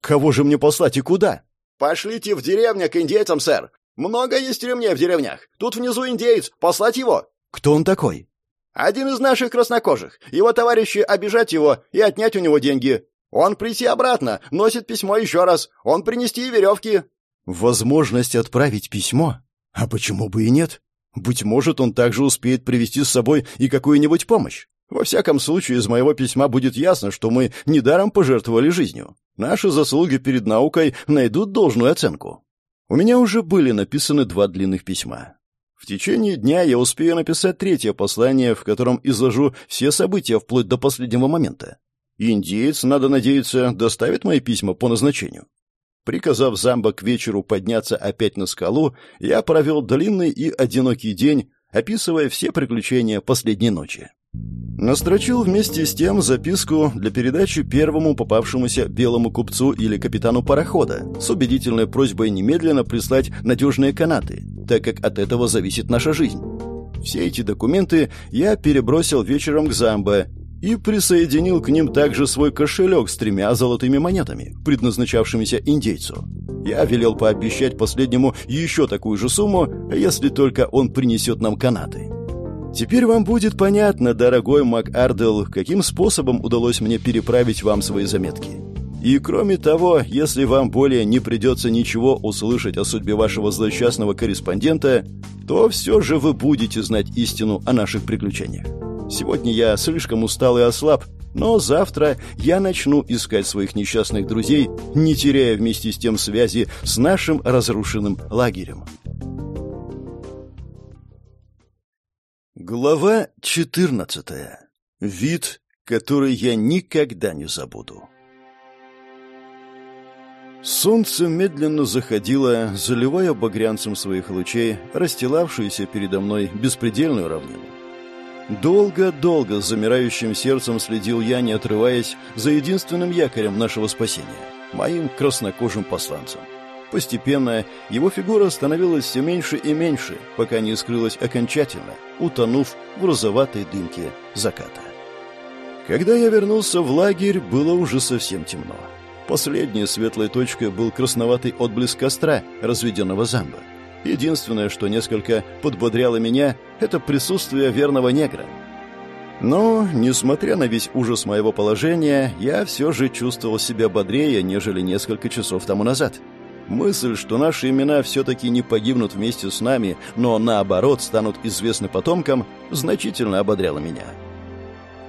Кого же мне послать и куда? Пошлите в деревню к индейцам, сэр. Много есть ремней в деревнях. Тут внизу индеец. Послать его. Кто он такой? Один из наших краснокожих. Его товарищи обижать его и отнять у него деньги. Он прийти обратно, носит письмо еще раз. Он принести и веревки. Возможность отправить письмо? А почему бы и нет? Быть может, он также успеет привести с собой и какую-нибудь помощь. Во всяком случае, из моего письма будет ясно, что мы недаром пожертвовали жизнью. Наши заслуги перед наукой найдут должную оценку. У меня уже были написаны два длинных письма. В течение дня я успею написать третье послание, в котором изложу все события вплоть до последнего момента. Индеец, надо надеяться, доставит мои письма по назначению. Приказав Замбо к вечеру подняться опять на скалу, я провел длинный и одинокий день, описывая все приключения последней ночи. Настрочил вместе с тем записку для передачи первому попавшемуся белому купцу или капитану парохода с убедительной просьбой немедленно прислать надежные канаты, так как от этого зависит наша жизнь. Все эти документы я перебросил вечером к Замбо и присоединил к ним также свой кошелек с тремя золотыми монетами, предназначавшимися индейцу. Я велел пообещать последнему еще такую же сумму, если только он принесет нам канаты. Теперь вам будет понятно, дорогой МакАрдел, каким способом удалось мне переправить вам свои заметки. И кроме того, если вам более не придется ничего услышать о судьбе вашего злосчастного корреспондента, то все же вы будете знать истину о наших приключениях. Сегодня я слишком устал и ослаб, но завтра я начну искать своих несчастных друзей, не теряя вместе с тем связи с нашим разрушенным лагерем. Глава 14. Вид, который я никогда не забуду. Солнце медленно заходило, заливая багрянцем своих лучей расстилавшуюся передо мной беспредельную равнину. Долго-долго с замирающим сердцем следил я, не отрываясь, за единственным якорем нашего спасения — моим краснокожим посланцем. Постепенно его фигура становилась все меньше и меньше, пока не скрылась окончательно, утонув в розоватой дымке заката. Когда я вернулся в лагерь, было уже совсем темно. Последней светлой точкой был красноватый отблеск костра, разведенного замба. Единственное, что несколько подбодряло меня, это присутствие верного негра. Но, несмотря на весь ужас моего положения, я все же чувствовал себя бодрее, нежели несколько часов тому назад. Мысль, что наши имена все-таки не погибнут вместе с нами, но наоборот станут известны потомкам, значительно ободряла меня.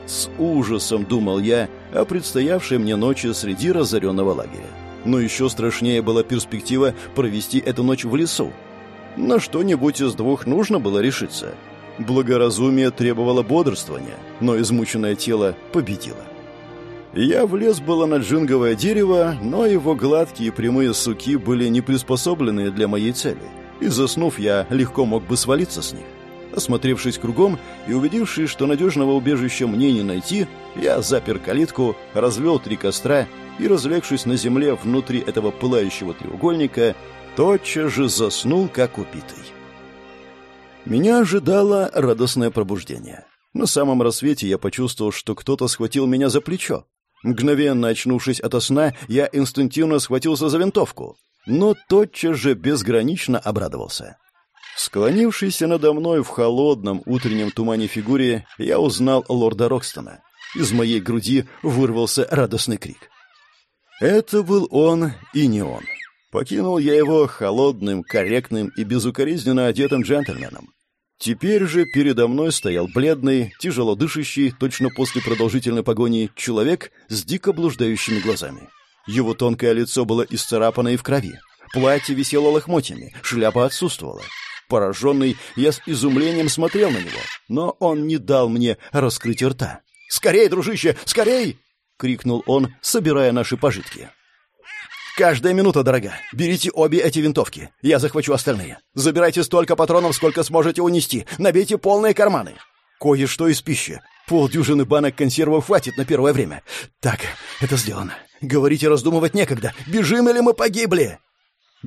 С ужасом думал я о предстоявшей мне ночи среди разоренного лагеря. но еще страшнее была перспектива провести эту ночь в лесу. На что-нибудь из двух нужно было решиться. Благоразумие требовало бодрствования, но измученное тело победило. Я влез было на джинговое дерево, но его гладкие прямые суки были не приспособлены для моей цели, и заснув, я легко мог бы свалиться с них. Осмотревшись кругом и убедившись, что надежного убежища мне не найти, я запер калитку, развел три костра и, разлегшись на земле внутри этого пылающего треугольника, тотчас же заснул, как убитый. Меня ожидало радостное пробуждение. На самом рассвете я почувствовал, что кто-то схватил меня за плечо. Мгновенно очнувшись ото сна, я инстинктивно схватился за винтовку, но тотчас же безгранично обрадовался. Склонившийся надо мной в холодном утреннем тумане фигуре, я узнал лорда Рокстона. Из моей груди вырвался радостный крик. Это был он и не он. Покинул я его холодным, корректным и безукоризненно одетым джентльменом. Теперь же передо мной стоял бледный, тяжело дышащий, точно после продолжительной погони, человек с дико блуждающими глазами. Его тонкое лицо было исцарапано и в крови. Платье висело лохмотьями, шляпа отсутствовала. Пораженный, я с изумлением смотрел на него, но он не дал мне раскрыть рта. «Скорей, дружище, скорей!» — крикнул он, собирая наши пожитки. «Каждая минута дорога. Берите обе эти винтовки. Я захвачу остальные. Забирайте столько патронов, сколько сможете унести. Набейте полные карманы. Кое-что из пищи. Полдюжины банок консервов хватит на первое время. Так, это сделано. Говорите, раздумывать некогда. Бежим или мы погибли?»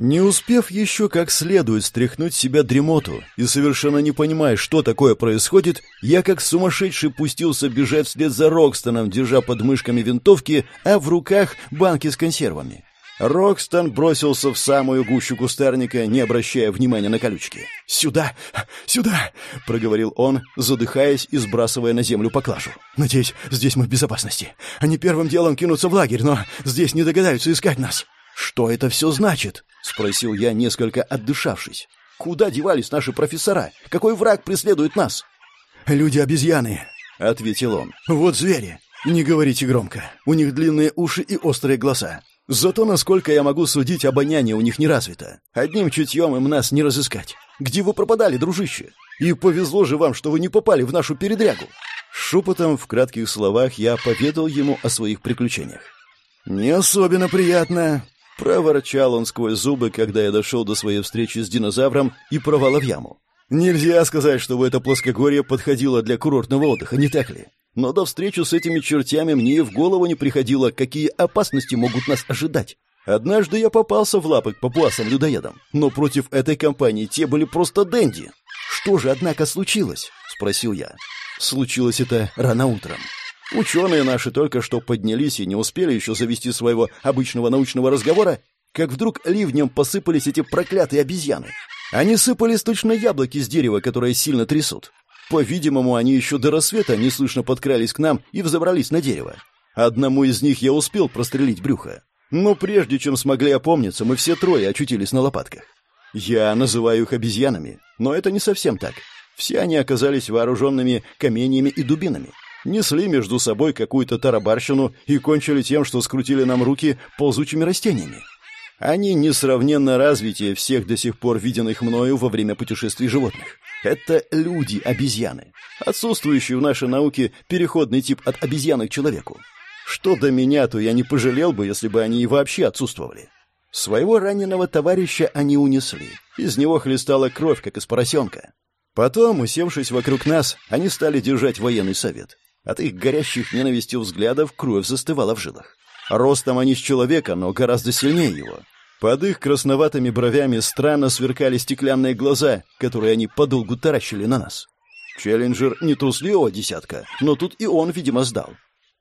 Не успев еще как следует стряхнуть себя дремоту и совершенно не понимая, что такое происходит, я как сумасшедший пустился бежать вслед за Рокстоном, держа под мышками винтовки, а в руках банки с консервами. Рокстон бросился в самую гущу кустарника, не обращая внимания на колючки. «Сюда! Сюда!» — проговорил он, задыхаясь и сбрасывая на землю поклажу. «Надеюсь, здесь мы в безопасности. Они первым делом кинутся в лагерь, но здесь не догадаются искать нас». «Что это все значит?» — спросил я, несколько отдышавшись. «Куда девались наши профессора? Какой враг преследует нас?» «Люди-обезьяны», — ответил он. «Вот звери. Не говорите громко. У них длинные уши и острые глаза. Зато, насколько я могу судить, обоняние у них не развито. Одним чутьем им нас не разыскать. Где вы пропадали, дружище? И повезло же вам, что вы не попали в нашу передрягу». Шепотом в кратких словах я поведал ему о своих приключениях. «Не особенно приятно», Проворчал он сквозь зубы, когда я дошел до своей встречи с динозавром и провала в яму. Нельзя сказать, чтобы это плоскогорье подходило для курортного отдыха, не так ли? Но до встречи с этими чертями мне и в голову не приходило, какие опасности могут нас ожидать. Однажды я попался в лапы к папуасам-людоедам, но против этой компании те были просто денди. «Что же, однако, случилось?» — спросил я. Случилось это рано утром. Ученые наши только что поднялись и не успели еще завести своего обычного научного разговора, как вдруг ливнем посыпались эти проклятые обезьяны. Они сыпались точно яблоки с дерева, которое сильно трясут. По-видимому, они еще до рассвета неслышно подкрались к нам и взобрались на дерево. Одному из них я успел прострелить брюхо. Но прежде чем смогли опомниться, мы все трое очутились на лопатках. Я называю их обезьянами, но это не совсем так. Все они оказались вооруженными каменьями и дубинами несли между собой какую-то тарабарщину и кончили тем, что скрутили нам руки ползучими растениями. Они несравненно развитие всех до сих пор виденных мною во время путешествий животных. Это люди-обезьяны, отсутствующий в нашей науке переходный тип от обезьяны к человеку. Что до меня, то я не пожалел бы, если бы они и вообще отсутствовали. Своего раненого товарища они унесли. Из него хлестала кровь, как из поросенка. Потом, усевшись вокруг нас, они стали держать военный совет. От их горящих ненавистью взглядов кровь застывала в жилах. Ростом они с человека, но гораздо сильнее его. Под их красноватыми бровями странно сверкали стеклянные глаза, которые они подолгу таращили на нас. Челленджер не трусливого десятка, но тут и он, видимо, сдал.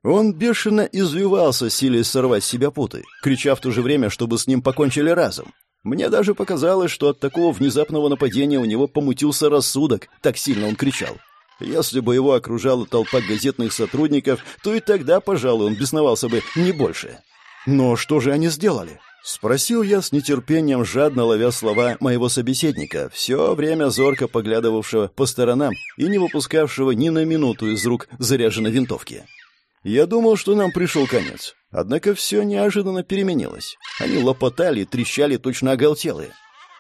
Он бешено извивался, силясь сорвать с себя путы, крича в то же время, чтобы с ним покончили разом. Мне даже показалось, что от такого внезапного нападения у него помутился рассудок, так сильно он кричал. Если бы его окружала толпа газетных сотрудников, то и тогда, пожалуй, он бесновался бы не больше. Но что же они сделали? Спросил я с нетерпением, жадно ловя слова моего собеседника, все время зорко поглядывавшего по сторонам и не выпускавшего ни на минуту из рук заряженной винтовки. Я думал, что нам пришел конец. Однако все неожиданно переменилось. Они лопотали трещали точно оголтелые.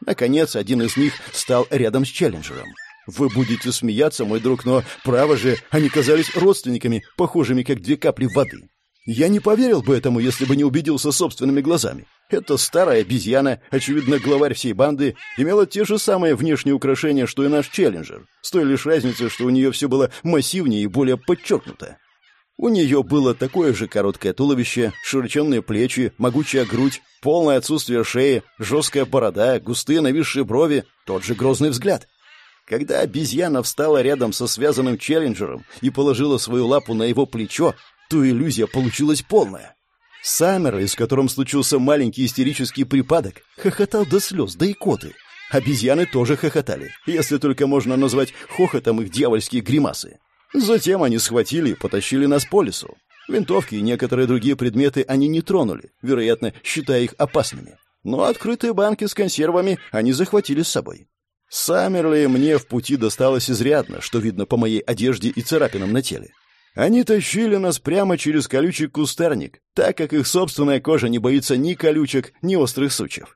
Наконец, один из них стал рядом с Челленджером. Вы будете смеяться, мой друг, но, право же, они казались родственниками, похожими как две капли воды. Я не поверил бы этому, если бы не убедился собственными глазами. Эта старая обезьяна, очевидно, главарь всей банды, имела те же самые внешние украшения, что и наш Челленджер, с той лишь разницей, что у нее все было массивнее и более подчеркнуто. У нее было такое же короткое туловище, широченные плечи, могучая грудь, полное отсутствие шеи, жесткая борода, густые нависшие брови, тот же грозный взгляд. Когда обезьяна встала рядом со связанным челленджером и положила свою лапу на его плечо, то иллюзия получилась полная. Саммерли, с которым случился маленький истерический припадок, хохотал до слез, да и коты. Обезьяны тоже хохотали, если только можно назвать хохотом их дьявольские гримасы. Затем они схватили и потащили нас по лесу. Винтовки и некоторые другие предметы они не тронули, вероятно, считая их опасными. Но открытые банки с консервами они захватили с собой. Саммерли мне в пути досталось изрядно, что видно по моей одежде и царапинам на теле. Они тащили нас прямо через колючий кустарник, так как их собственная кожа не боится ни колючек, ни острых сучьев.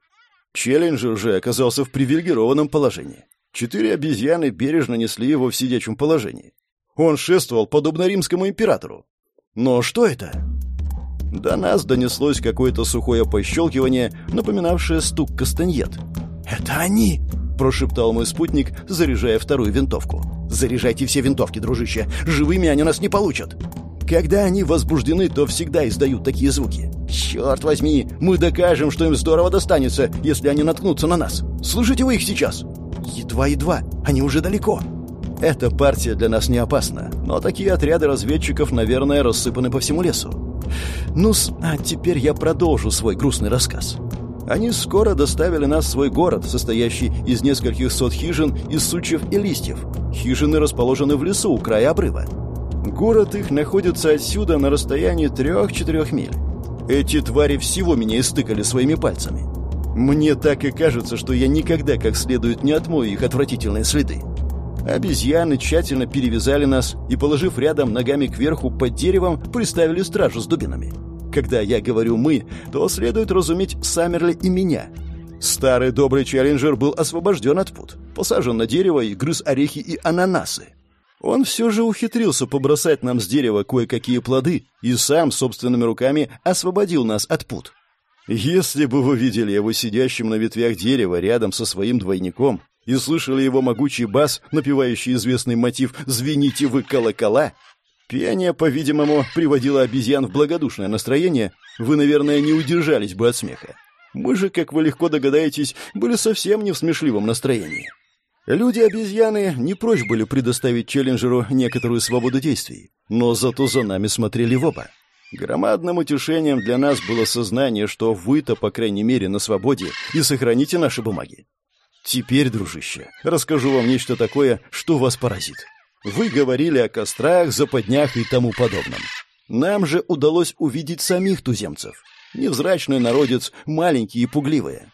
Челленджер уже оказался в привилегированном положении. Четыре обезьяны бережно несли его в сидячем положении. Он шествовал подобно римскому императору. Но что это? До нас донеслось какое-то сухое пощелкивание, напоминавшее стук кастаньет. «Это они!» Прошептал мой спутник, заряжая вторую винтовку. «Заряжайте все винтовки, дружище! Живыми они нас не получат!» Когда они возбуждены, то всегда издают такие звуки. «Черт возьми, мы докажем, что им здорово достанется, если они наткнутся на нас! Слышите вы их сейчас?» «Едва-едва, они уже далеко!» Эта партия для нас не опасна, но такие отряды разведчиков, наверное, рассыпаны по всему лесу. ну а теперь я продолжу свой грустный рассказ. Они скоро доставили нас в свой город, состоящий из нескольких сот хижин из сучьев и листьев. Хижины расположены в лесу у края обрыва. Город их находится отсюда на расстоянии трех-четырех миль. Эти твари всего меня истыкали своими пальцами. Мне так и кажется, что я никогда как следует не отмою их отвратительные следы. Обезьяны тщательно перевязали нас и, положив рядом ногами кверху под деревом, приставили стражу с дубинами. Когда я говорю «мы», то следует разуметь Саммерли и меня. Старый добрый челленджер был освобожден от пут, посажен на дерево и грыз орехи и ананасы. Он все же ухитрился побросать нам с дерева кое-какие плоды и сам собственными руками освободил нас от пут. Если бы вы видели его сидящим на ветвях дерева рядом со своим двойником и слышали его могучий бас, напевающий известный мотив «Звените вы колокола», Пение, по-видимому, приводило обезьян в благодушное настроение. Вы, наверное, не удержались бы от смеха. Мы же, как вы легко догадаетесь, были совсем не в смешливом настроении. Люди-обезьяны не прочь были предоставить челленджеру некоторую свободу действий, но зато за нами смотрели в оба. Громадным утешением для нас было сознание, что вы-то, по крайней мере, на свободе и сохраните наши бумаги. Теперь, дружище, расскажу вам нечто такое, что вас поразит. Вы говорили о кострах, западнях и тому подобном. Нам же удалось увидеть самих туземцев. Невзрачный народец, маленькие и пугливые.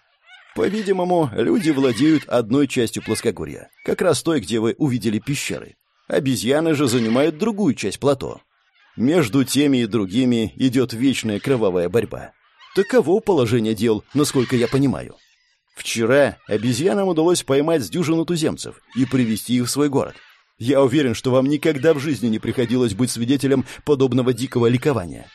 По-видимому, люди владеют одной частью плоскогорья, как раз той, где вы увидели пещеры. Обезьяны же занимают другую часть плато. Между теми и другими идет вечная кровавая борьба. Таково положение дел, насколько я понимаю. Вчера обезьянам удалось поймать с дюжину туземцев и привести их в свой город. Я уверен, что вам никогда в жизни не приходилось быть свидетелем подобного дикого ликования.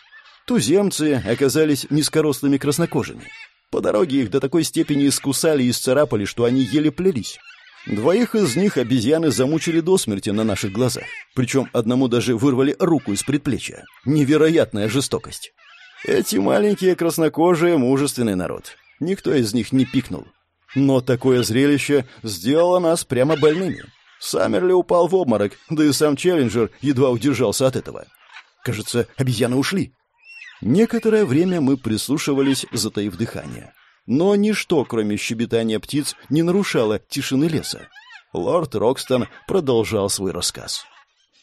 Туземцы оказались низкорослыми краснокожими. По дороге их до такой степени искусали и исцарапали, что они еле плелись. Двоих из них обезьяны замучили до смерти на наших глазах. Причем одному даже вырвали руку из предплечья. Невероятная жестокость. Эти маленькие краснокожие – мужественный народ. Никто из них не пикнул. Но такое зрелище сделало нас прямо больными. Саммерли упал в обморок, да и сам Челленджер едва удержался от этого. Кажется, обезьяны ушли. Некоторое время мы прислушивались, затаив дыхание. Но ничто, кроме щебетания птиц, не нарушало тишины леса. Лорд Рокстон продолжал свой рассказ.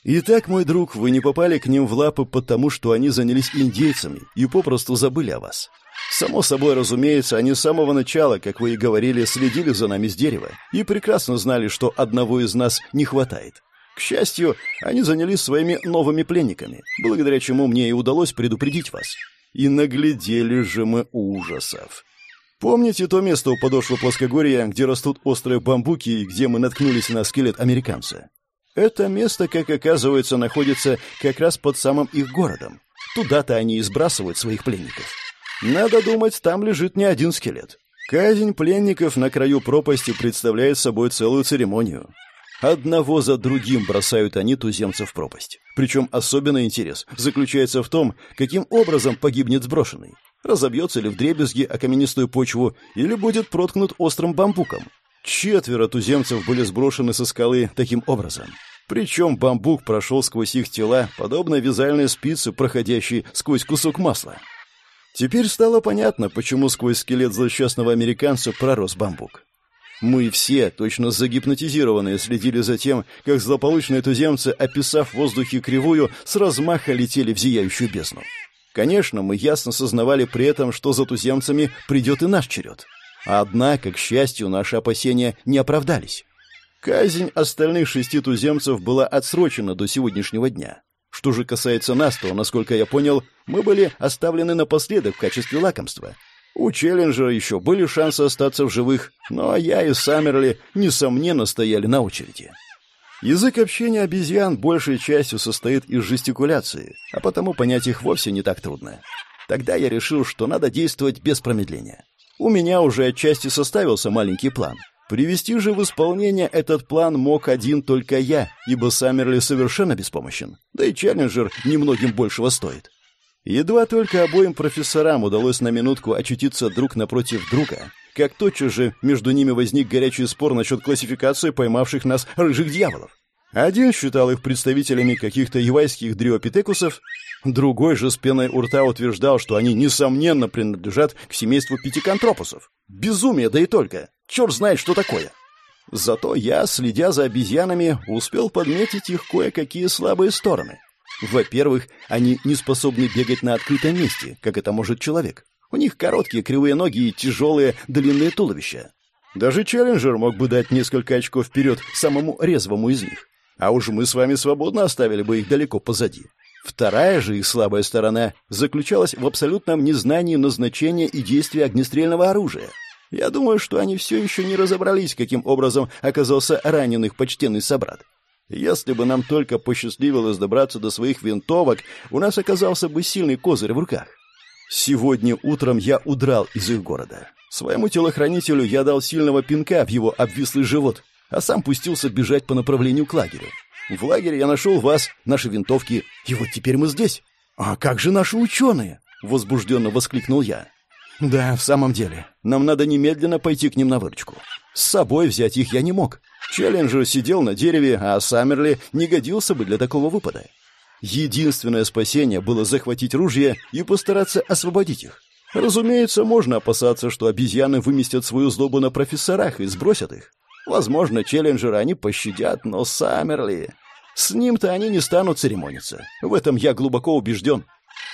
«Итак, мой друг, вы не попали к ним в лапы потому, что они занялись индейцами и попросту забыли о вас. Само собой разумеется, они с самого начала, как вы и говорили, следили за нами с дерева и прекрасно знали, что одного из нас не хватает. К счастью, они занялись своими новыми пленниками, благодаря чему мне и удалось предупредить вас. И наглядели же мы ужасов. Помните то место у подошвы плоскогорья, где растут острые бамбуки и где мы наткнулись на скелет американца? Это место, как оказывается, находится как раз под самым их городом. Туда-то они и сбрасывают своих пленников. Надо думать, там лежит не один скелет. Казнь пленников на краю пропасти представляет собой целую церемонию. Одного за другим бросают они туземцев в пропасть. Причем особенный интерес заключается в том, каким образом погибнет сброшенный. Разобьется ли в дребезги о каменистую почву или будет проткнут острым бамбуком. Четверо туземцев были сброшены со скалы таким образом. Причем бамбук прошел сквозь их тела, подобно вязальной спице, проходящей сквозь кусок масла. Теперь стало понятно, почему сквозь скелет злосчастного американца пророс бамбук. Мы все, точно загипнотизированные, следили за тем, как злополучные туземцы, описав в воздухе кривую, с размаха летели в зияющую бездну. Конечно, мы ясно сознавали при этом, что за туземцами придет и наш черед. Однако, к счастью, наши опасения не оправдались. Казнь остальных шести туземцев была отсрочена до сегодняшнего дня. Что же касается нас, то, насколько я понял, мы были оставлены напоследок в качестве лакомства. У Челленджера еще были шансы остаться в живых, но я и Саммерли, несомненно, стояли на очереди. Язык общения обезьян большей частью состоит из жестикуляции, а потому понять их вовсе не так трудно. Тогда я решил, что надо действовать без промедления. У меня уже отчасти составился маленький план. Привести же в исполнение этот план мог один только я, ибо Саммерли совершенно беспомощен, да и Челленджер немногим большего стоит. Едва только обоим профессорам удалось на минутку очутиться друг напротив друга, как тотчас же между ними возник горячий спор насчет классификации поймавших нас рыжих дьяволов. Один считал их представителями каких-то евайских дриопитекусов, другой же с пеной у рта утверждал, что они, несомненно, принадлежат к семейству пятикантропусов. Безумие, да и только. Черт знает, что такое. Зато я, следя за обезьянами, успел подметить их кое-какие слабые стороны. Во-первых, они не способны бегать на открытом месте, как это может человек. У них короткие кривые ноги и тяжелые длинные туловища. Даже Челленджер мог бы дать несколько очков вперед самому резвому из них. А уж мы с вами свободно оставили бы их далеко позади. Вторая же их слабая сторона заключалась в абсолютном незнании назначения и действия огнестрельного оружия. Я думаю, что они все еще не разобрались, каким образом оказался ранен их почтенный собрат. Если бы нам только посчастливилось добраться до своих винтовок, у нас оказался бы сильный козырь в руках. Сегодня утром я удрал из их города. Своему телохранителю я дал сильного пинка в его обвислый живот, а сам пустился бежать по направлению к лагерю. В лагере я нашел вас, наши винтовки, и вот теперь мы здесь. А как же наши ученые? Возбужденно воскликнул я. Да, в самом деле, нам надо немедленно пойти к ним на выручку. С собой взять их я не мог. Челленджер сидел на дереве, а Саммерли не годился бы для такого выпада. Единственное спасение было захватить ружья и постараться освободить их. Разумеется, можно опасаться, что обезьяны выместят свою злобу на профессорах и сбросят их. Возможно, Челленджера они пощадят, но Саммерли... С ним-то они не станут церемониться. В этом я глубоко убежден.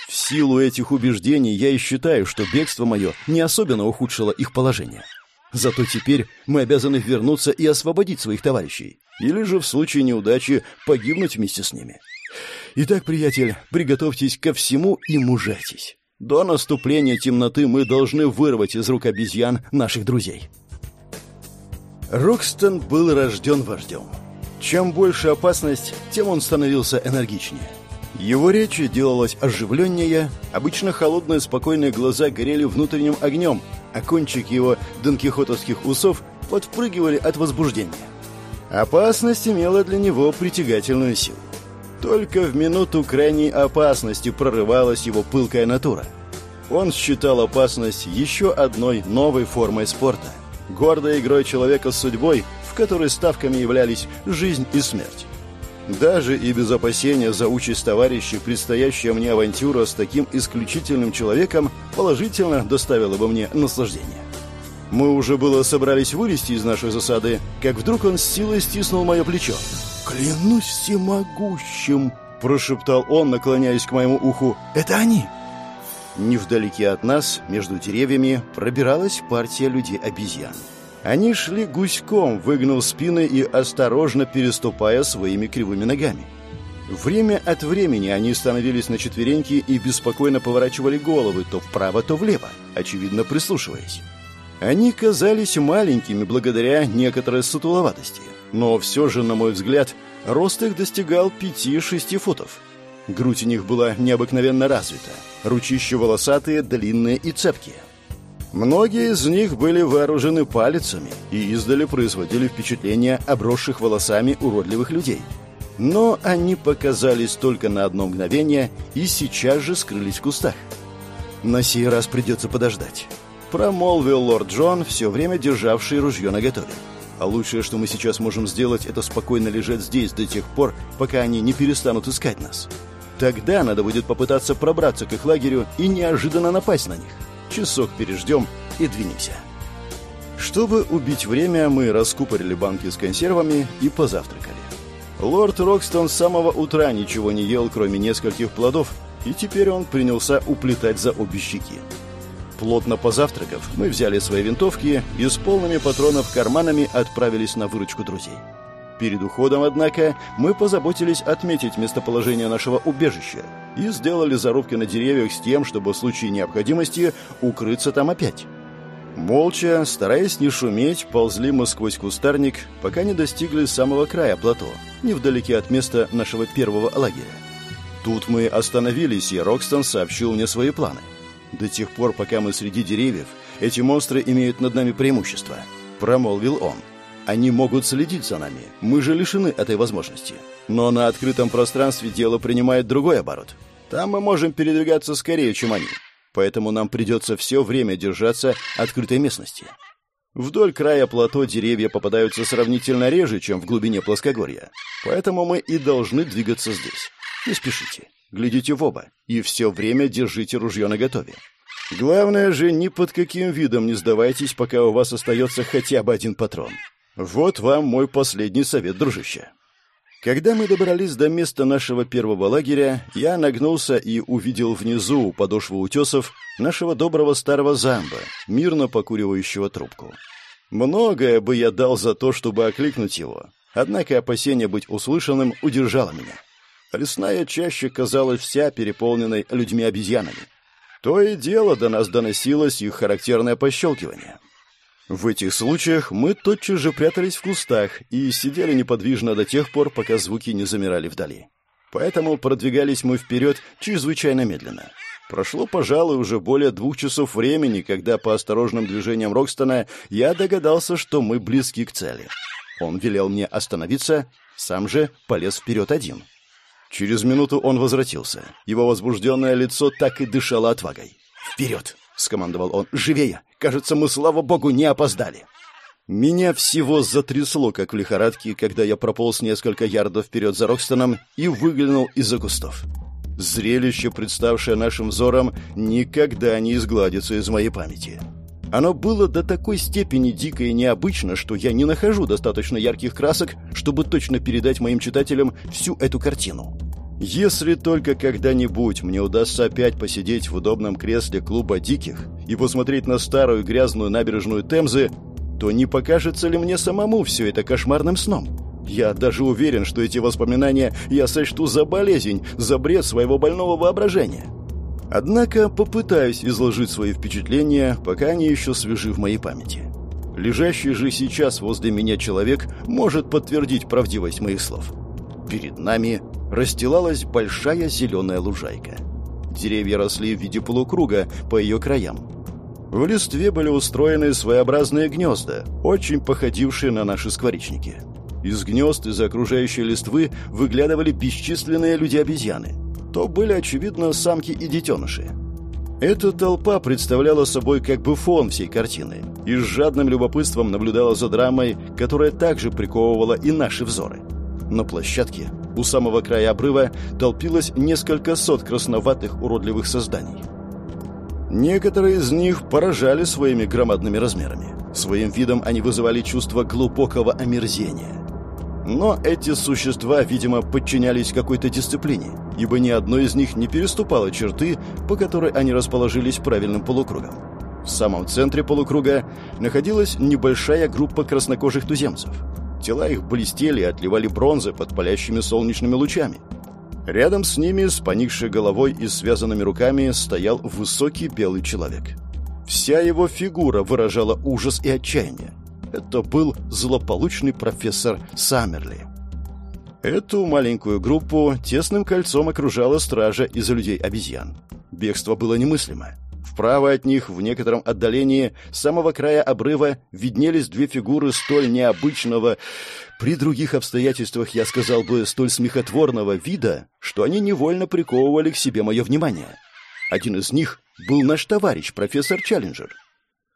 В силу этих убеждений я и считаю, что бегство мое не особенно ухудшило их положение. Зато теперь мы обязаны вернуться и освободить своих товарищей. Или же в случае неудачи погибнуть вместе с ними. Итак, приятель, приготовьтесь ко всему и мужайтесь. До наступления темноты мы должны вырвать из рук обезьян наших друзей. Рокстон был рожден вождем. Чем больше опасность, тем он становился энергичнее. Его речь делалась оживленнее, обычно холодные спокойные глаза горели внутренним огнем, а кончик его донкихотовских усов подпрыгивали от возбуждения. Опасность имела для него притягательную силу. Только в минуту крайней опасности прорывалась его пылкая натура. Он считал опасность еще одной новой формой спорта, гордой игрой человека с судьбой, в которой ставками являлись жизнь и смерть. Даже и без опасения за участь товарищей предстоящая мне авантюра с таким исключительным человеком положительно доставила бы мне наслаждение. Мы уже было собрались вылезти из нашей засады, как вдруг он с силой стиснул мое плечо. «Клянусь всемогущим!» – прошептал он, наклоняясь к моему уху. «Это они!» Невдалеке от нас, между деревьями, пробиралась партия людей-обезьян. Они шли гуськом, выгнув спины и осторожно переступая своими кривыми ногами. Время от времени они становились на четвереньки и беспокойно поворачивали головы то вправо, то влево, очевидно прислушиваясь. Они казались маленькими благодаря некоторой сутуловатости, но все же, на мой взгляд, рост их достигал 5-6 футов. Грудь у них была необыкновенно развита, ручища волосатые, длинные и цепкие. Многие из них были вооружены палицами и издали производили впечатление обросших волосами уродливых людей. Но они показались только на одно мгновение и сейчас же скрылись в кустах. На сей раз придется подождать. Промолвил лорд Джон, все время державший ружье наготове. А лучшее, что мы сейчас можем сделать, это спокойно лежать здесь до тех пор, пока они не перестанут искать нас. Тогда надо будет попытаться пробраться к их лагерю и неожиданно напасть на них. Часок переждем и двинемся. Чтобы убить время, мы раскупорили банки с консервами и позавтракали. Лорд Рокстон с самого утра ничего не ел, кроме нескольких плодов, и теперь он принялся уплетать за обе щеки. Плотно позавтракав, мы взяли свои винтовки и с полными патронов карманами отправились на выручку друзей. Перед уходом, однако, мы позаботились отметить местоположение нашего убежища и сделали зарубки на деревьях с тем, чтобы в случае необходимости укрыться там опять. Молча, стараясь не шуметь, ползли мы сквозь кустарник, пока не достигли самого края плато, невдалеке от места нашего первого лагеря. Тут мы остановились, и Рокстон сообщил мне свои планы. До тех пор, пока мы среди деревьев, эти монстры имеют над нами преимущество, промолвил он. Они могут следить за нами. Мы же лишены этой возможности. Но на открытом пространстве дело принимает другой оборот. Там мы можем передвигаться скорее, чем они. Поэтому нам придется все время держаться открытой местности. Вдоль края плато деревья попадаются сравнительно реже, чем в глубине плоскогорья. Поэтому мы и должны двигаться здесь. Не спешите. Глядите в оба. И все время держите ружье наготове. Главное же, ни под каким видом не сдавайтесь, пока у вас остается хотя бы один патрон. Вот вам мой последний совет, дружище. Когда мы добрались до места нашего первого лагеря, я нагнулся и увидел внизу у подошвы утесов нашего доброго старого замба, мирно покуривающего трубку. Многое бы я дал за то, чтобы окликнуть его, однако опасение быть услышанным удержало меня. Лесная чаще казалась вся переполненной людьми-обезьянами. То и дело до нас доносилось их характерное пощелкивание. В этих случаях мы тотчас же прятались в кустах и сидели неподвижно до тех пор, пока звуки не замирали вдали. Поэтому продвигались мы вперед чрезвычайно медленно. Прошло, пожалуй, уже более двух часов времени, когда по осторожным движениям Рокстона я догадался, что мы близки к цели. Он велел мне остановиться, сам же полез вперед один. Через минуту он возвратился. Его возбужденное лицо так и дышало отвагой. «Вперед!» — скомандовал он. «Живее! Кажется, мы, слава богу, не опоздали!» Меня всего затрясло, как в лихорадке, когда я прополз несколько ярдов вперед за Рокстоном и выглянул из-за кустов. Зрелище, представшее нашим взором, никогда не изгладится из моей памяти. Оно было до такой степени дико и необычно, что я не нахожу достаточно ярких красок, чтобы точно передать моим читателям всю эту картину. Если только когда-нибудь мне удастся опять посидеть в удобном кресле клуба диких и посмотреть на старую грязную набережную Темзы, то не покажется ли мне самому все это кошмарным сном? Я даже уверен, что эти воспоминания я сочту за болезнь, за бред своего больного воображения. Однако попытаюсь изложить свои впечатления, пока они еще свежи в моей памяти. Лежащий же сейчас возле меня человек может подтвердить правдивость моих слов. Перед нами расстилалась большая зеленая лужайка. Деревья росли в виде полукруга по ее краям. В листве были устроены своеобразные гнезда, очень походившие на наши скворечники. Из гнезд из окружающей листвы выглядывали бесчисленные люди-обезьяны. То были, очевидно, самки и детеныши. Эта толпа представляла собой как бы фон всей картины и с жадным любопытством наблюдала за драмой, которая также приковывала и наши взоры. На площадке у самого края обрыва толпилось несколько сот красноватых уродливых созданий. Некоторые из них поражали своими громадными размерами. Своим видом они вызывали чувство глубокого омерзения. Но эти существа, видимо, подчинялись какой-то дисциплине, ибо ни одно из них не переступало черты, по которой они расположились правильным полукругом. В самом центре полукруга находилась небольшая группа краснокожих туземцев. Тела их блестели и отливали бронзой под палящими солнечными лучами. Рядом с ними, с поникшей головой и связанными руками, стоял высокий белый человек. Вся его фигура выражала ужас и отчаяние. Это был злополучный профессор Саммерли. Эту маленькую группу тесным кольцом окружала стража из людей-обезьян. Бегство было немыслимо. Вправо от них, в некотором отдалении, с самого края обрыва, виднелись две фигуры столь необычного, при других обстоятельствах, я сказал бы, столь смехотворного вида, что они невольно приковывали к себе мое внимание. Один из них был наш товарищ, профессор Челленджер.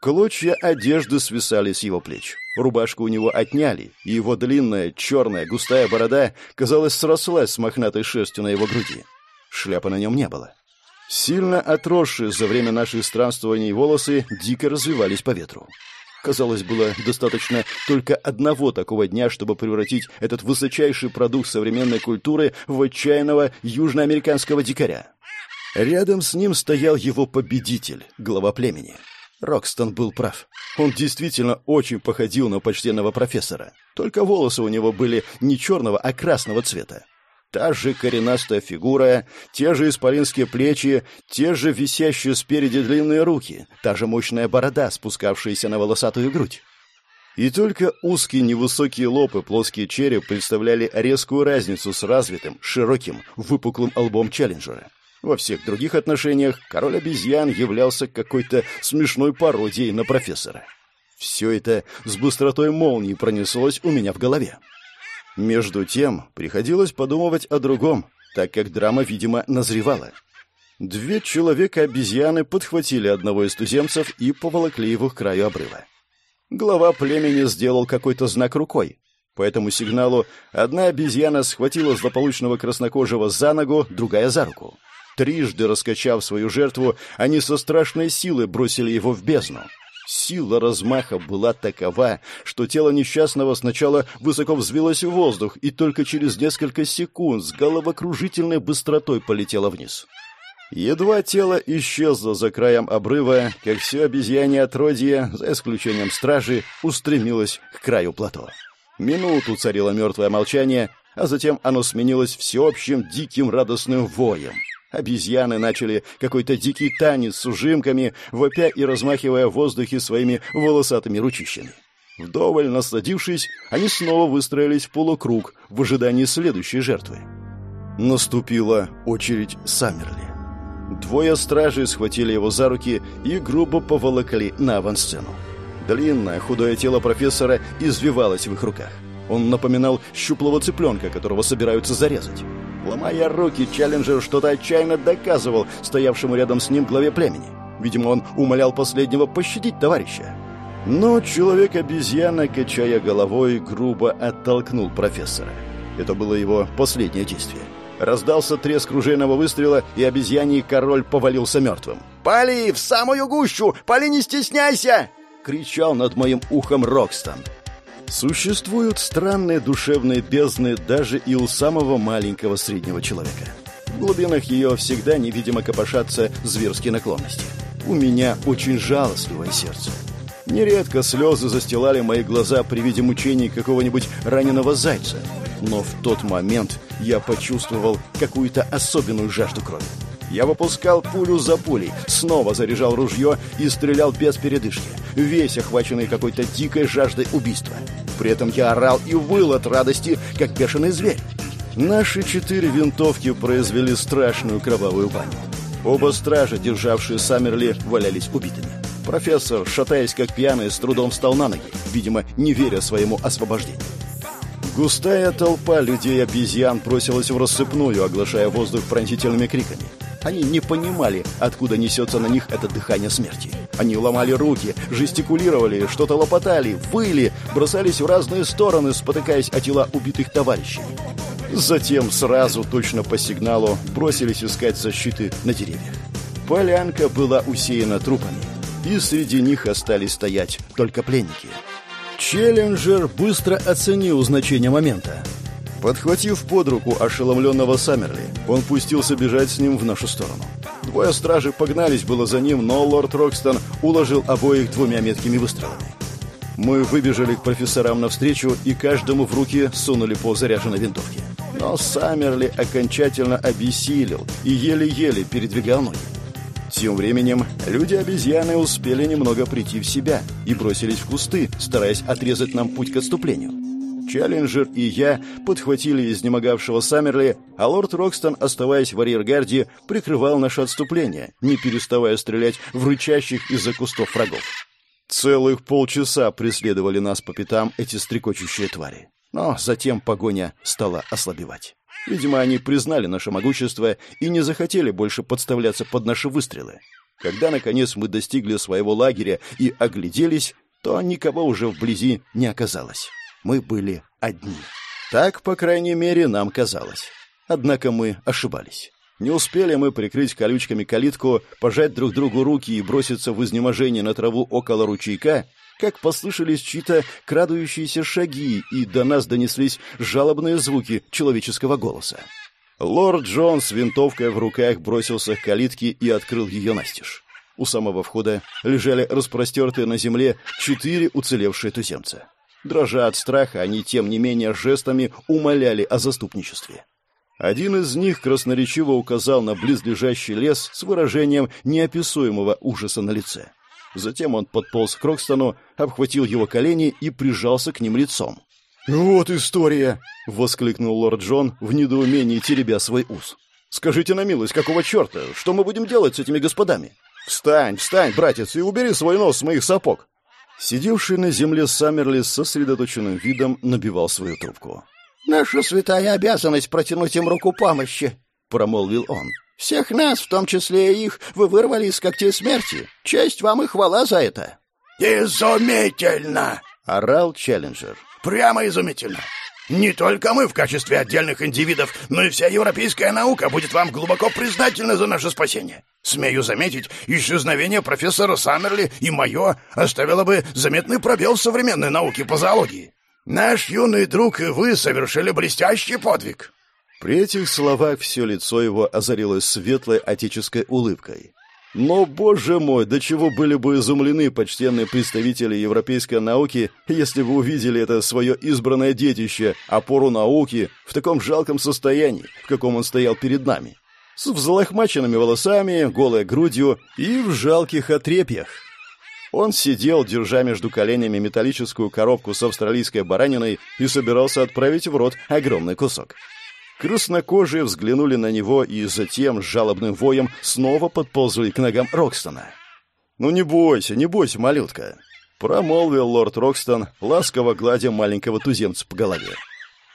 Клочья одежды свисали с его плеч. Рубашку у него отняли, и его длинная, черная, густая борода, казалось, срослась с мохнатой шерстью на его груди. Шляпы на нем не было. Сильно отросшие за время наших странствований волосы дико развивались по ветру. Казалось, было достаточно только одного такого дня, чтобы превратить этот высочайший продукт современной культуры в отчаянного южноамериканского дикаря. Рядом с ним стоял его победитель, глава племени. Рокстон был прав. Он действительно очень походил на почтенного профессора. Только волосы у него были не черного, а красного цвета. Та же коренастая фигура, те же исполинские плечи, те же висящие спереди длинные руки, та же мощная борода, спускавшаяся на волосатую грудь. И только узкий невысокий лоб и плоский череп представляли резкую разницу с развитым, широким, выпуклым лбом Челленджера. Во всех других отношениях король обезьян являлся какой-то смешной пародией на профессора. Все это с быстротой молнии пронеслось у меня в голове. Между тем, приходилось подумывать о другом, так как драма, видимо, назревала. Две человека-обезьяны подхватили одного из туземцев и поволокли его к краю обрыва. Глава племени сделал какой-то знак рукой. По этому сигналу одна обезьяна схватила злополучного краснокожего за ногу, другая за руку. Трижды раскачав свою жертву, они со страшной силой бросили его в бездну. Сила размаха была такова, что тело несчастного сначала высоко взвилось в воздух и только через несколько секунд с головокружительной быстротой полетело вниз. Едва тело исчезло за краем обрыва, как все обезьяне отродье, за исключением стражи, устремилось к краю плато. Минуту царило мертвое молчание, а затем оно сменилось всеобщим диким радостным воем — Обезьяны начали какой-то дикий танец с ужимками, вопя и размахивая в воздухе своими волосатыми ручищами. Вдоволь насладившись, они снова выстроились в полукруг в ожидании следующей жертвы. Наступила очередь Саммерли. Двое стражей схватили его за руки и грубо поволокли на авансцену. Длинное, худое тело профессора извивалось в их руках. Он напоминал щуплого цыпленка, которого собираются зарезать. Ломая руки, Челленджер что-то отчаянно доказывал стоявшему рядом с ним главе племени. Видимо, он умолял последнего пощадить товарища. Но человек-обезьяна, качая головой, грубо оттолкнул профессора. Это было его последнее действие. Раздался треск ружейного выстрела, и обезьяний король повалился мертвым. «Пали! В самую гущу! Пали, не стесняйся!» — кричал над моим ухом Рокстон. Существуют странные душевные бездны даже и у самого маленького среднего человека. В глубинах ее всегда невидимо копошатся зверские наклонности. У меня очень жалостливое сердце. Нередко слезы застилали мои глаза при виде мучений какого-нибудь раненого зайца. Но в тот момент я почувствовал какую-то особенную жажду крови. Я выпускал пулю за пулей, снова заряжал ружье и стрелял без передышки, весь охваченный какой-то дикой жаждой убийства. При этом я орал и выл от радости, как бешеный зверь. Наши четыре винтовки произвели страшную кровавую баню. Оба стража, державшие Саммерли, валялись убитыми. Профессор, шатаясь как пьяный, с трудом встал на ноги, видимо, не веря своему освобождению. Густая толпа людей-обезьян бросилась в рассыпную, оглашая воздух пронзительными криками. Они не понимали, откуда несется на них это дыхание смерти. Они ломали руки, жестикулировали, что-то лопотали, выли, бросались в разные стороны, спотыкаясь о тела убитых товарищей. Затем сразу, точно по сигналу, бросились искать защиты на деревьях. Полянка была усеяна трупами, и среди них остались стоять только пленники. Челленджер быстро оценил значение момента. Подхватив под руку ошеломленного Саммерли, он пустился бежать с ним в нашу сторону. Двое стражей погнались было за ним, но лорд Рокстон уложил обоих двумя меткими выстрелами. Мы выбежали к профессорам навстречу и каждому в руки сунули по заряженной винтовке. Но Саммерли окончательно обессилел и еле-еле передвигал ноги. Тем временем люди-обезьяны успели немного прийти в себя и бросились в кусты, стараясь отрезать нам путь к отступлению. Челленджер и я подхватили изнемогавшего Саммерли, а лорд Рокстон, оставаясь в арьергарде, прикрывал наше отступление, не переставая стрелять в рычащих из-за кустов врагов. Целых полчаса преследовали нас по пятам эти стрекочущие твари. Но затем погоня стала ослабевать. Видимо, они признали наше могущество и не захотели больше подставляться под наши выстрелы. Когда, наконец, мы достигли своего лагеря и огляделись, то никого уже вблизи не оказалось. Мы были одни. Так, по крайней мере, нам казалось. Однако мы ошибались. Не успели мы прикрыть колючками калитку, пожать друг другу руки и броситься в изнеможение на траву около ручейка, как послышались чьи-то крадущиеся шаги, и до нас донеслись жалобные звуки человеческого голоса. Лорд Джон с винтовкой в руках бросился к калитке и открыл ее настежь. У самого входа лежали распростертые на земле четыре уцелевшие туземца. Дрожа от страха, они, тем не менее, жестами умоляли о заступничестве. Один из них красноречиво указал на близлежащий лес с выражением неописуемого ужаса на лице. Затем он подполз к Рокстону, обхватил его колени и прижался к ним лицом. «Вот история!» — воскликнул лорд Джон в недоумении, теребя свой ус. «Скажите на милость, какого черта? Что мы будем делать с этими господами? Встань, встань, братец, и убери свой нос с моих сапог!» Сидевший на земле Саммерли с сосредоточенным видом набивал свою трубку. «Наша святая обязанность протянуть им руку помощи», — промолвил он. Всех нас, в том числе и их, вы вырвали из когтей смерти. Честь вам и хвала за это!» «Изумительно!» — орал Челленджер. «Прямо изумительно! Не только мы в качестве отдельных индивидов, но и вся европейская наука будет вам глубоко признательна за наше спасение. Смею заметить, исчезновение профессора Саммерли и мое оставило бы заметный пробел в современной науке по зоологии. Наш юный друг и вы совершили блестящий подвиг. При этих словах все лицо его озарилось светлой отеческой улыбкой. Но, боже мой, до чего были бы изумлены почтенные представители европейской науки, если бы увидели это свое избранное детище, опору науки, в таком жалком состоянии, в каком он стоял перед нами. С взлохмаченными волосами, голой грудью и в жалких отрепьях. Он сидел, держа между коленями металлическую коробку с австралийской бараниной и собирался отправить в рот огромный кусок. Краснокожие взглянули на него и затем с жалобным воем снова подползли к ногам Рокстона. «Ну не бойся, не бойся, малютка», — промолвил лорд Рокстон, ласково гладя маленького туземца по голове.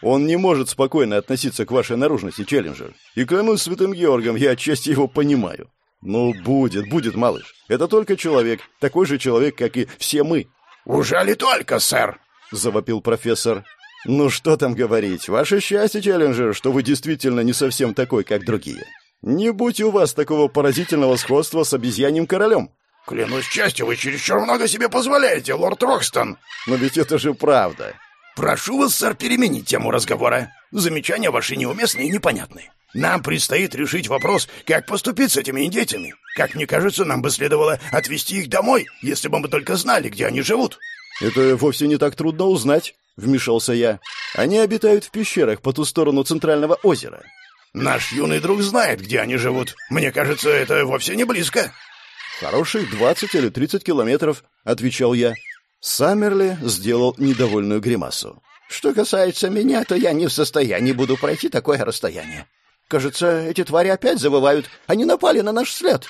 «Он не может спокойно относиться к вашей наружности, Челленджер. И клянусь святым Георгом, я отчасти его понимаю. Ну, будет, будет, малыш. Это только человек, такой же человек, как и все мы». «Уже ли только, сэр?» — завопил профессор. «Ну что там говорить, ваше счастье, Челленджер, что вы действительно не совсем такой, как другие. Не будь у вас такого поразительного сходства с обезьяньим королем». «Клянусь честью, вы чересчур много себе позволяете, лорд Рокстон». «Но ведь это же правда». «Прошу вас, сэр, переменить тему разговора. Замечания ваши неуместны и непонятны. Нам предстоит решить вопрос, как поступить с этими индейцами. Как мне кажется, нам бы следовало отвезти их домой, если бы мы только знали, где они живут». «Это вовсе не так трудно узнать». — вмешался я. «Они обитают в пещерах по ту сторону центрального озера». «Наш юный друг знает, где они живут. Мне кажется, это вовсе не близко». «Хороших двадцать или тридцать километров», — отвечал я. Саммерли сделал недовольную гримасу. «Что касается меня, то я не в состоянии буду пройти такое расстояние. Кажется, эти твари опять завывают. Они напали на наш след».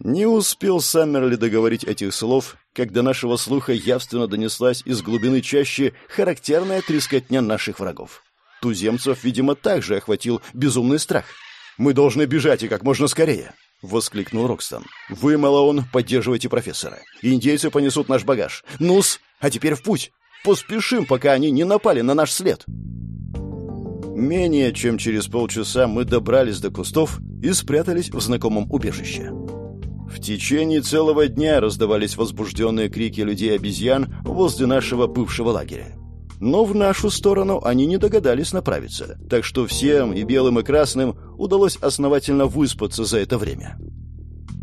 Не успел Саммерли договорить этих слов, как до нашего слуха явственно донеслась из глубины чащи характерная трескотня наших врагов. Туземцев, видимо, также охватил безумный страх. «Мы должны бежать и как можно скорее!» — воскликнул Рокстон. «Вы, Малаон, поддерживайте профессора. Индейцы понесут наш багаж. Нус, а теперь в путь! Поспешим, пока они не напали на наш след!» Менее чем через полчаса мы добрались до кустов и спрятались в знакомом убежище. В течение целого дня раздавались возбужденные крики людей-обезьян возле нашего бывшего лагеря. Но в нашу сторону они не догадались направиться, так что всем, и белым, и красным, удалось основательно выспаться за это время.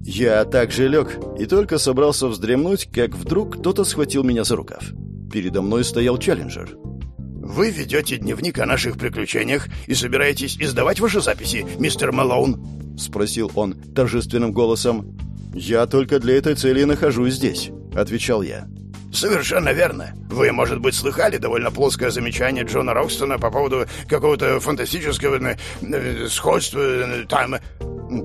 Я также лег и только собрался вздремнуть, как вдруг кто-то схватил меня за рукав. Передо мной стоял Челленджер. «Вы ведете дневник о наших приключениях и собираетесь издавать ваши записи, мистер Малоун?» — спросил он торжественным голосом. «Я только для этой цели нахожусь здесь», — отвечал я. «Совершенно верно. Вы, может быть, слыхали довольно плоское замечание Джона Рокстона по поводу какого-то фантастического э, сходства э, там...»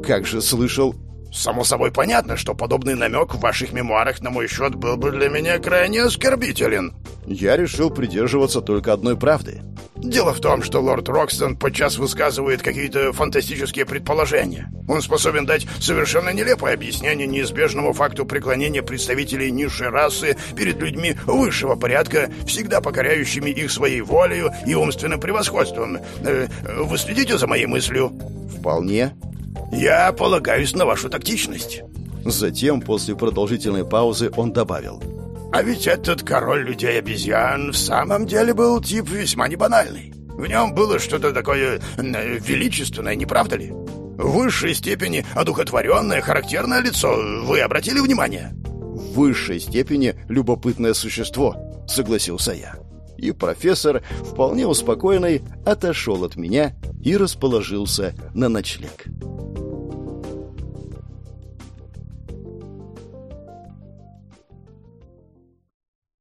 «Как же слышал?» Само собой понятно, что подобный намек в ваших мемуарах на мой счет был бы для меня крайне оскорбителен. Я решил придерживаться только одной правды. Дело в том, что лорд Рокстон подчас высказывает какие-то фантастические предположения. Он способен дать совершенно нелепое объяснение неизбежному факту преклонения представителей низшей расы перед людьми высшего порядка, всегда покоряющими их своей волею и умственным превосходством. Э, вы следите за моей мыслью? Вполне. Я полагаюсь на вашу тактичность. Затем, после продолжительной паузы, он добавил. А ведь этот король людей-обезьян в самом деле был тип весьма небанальный. В нем было что-то такое величественное, не правда ли? В высшей степени одухотворенное, характерное лицо. Вы обратили внимание? В высшей степени любопытное существо, согласился я. И профессор, вполне успокоенный, отошел от меня и расположился на ночлег.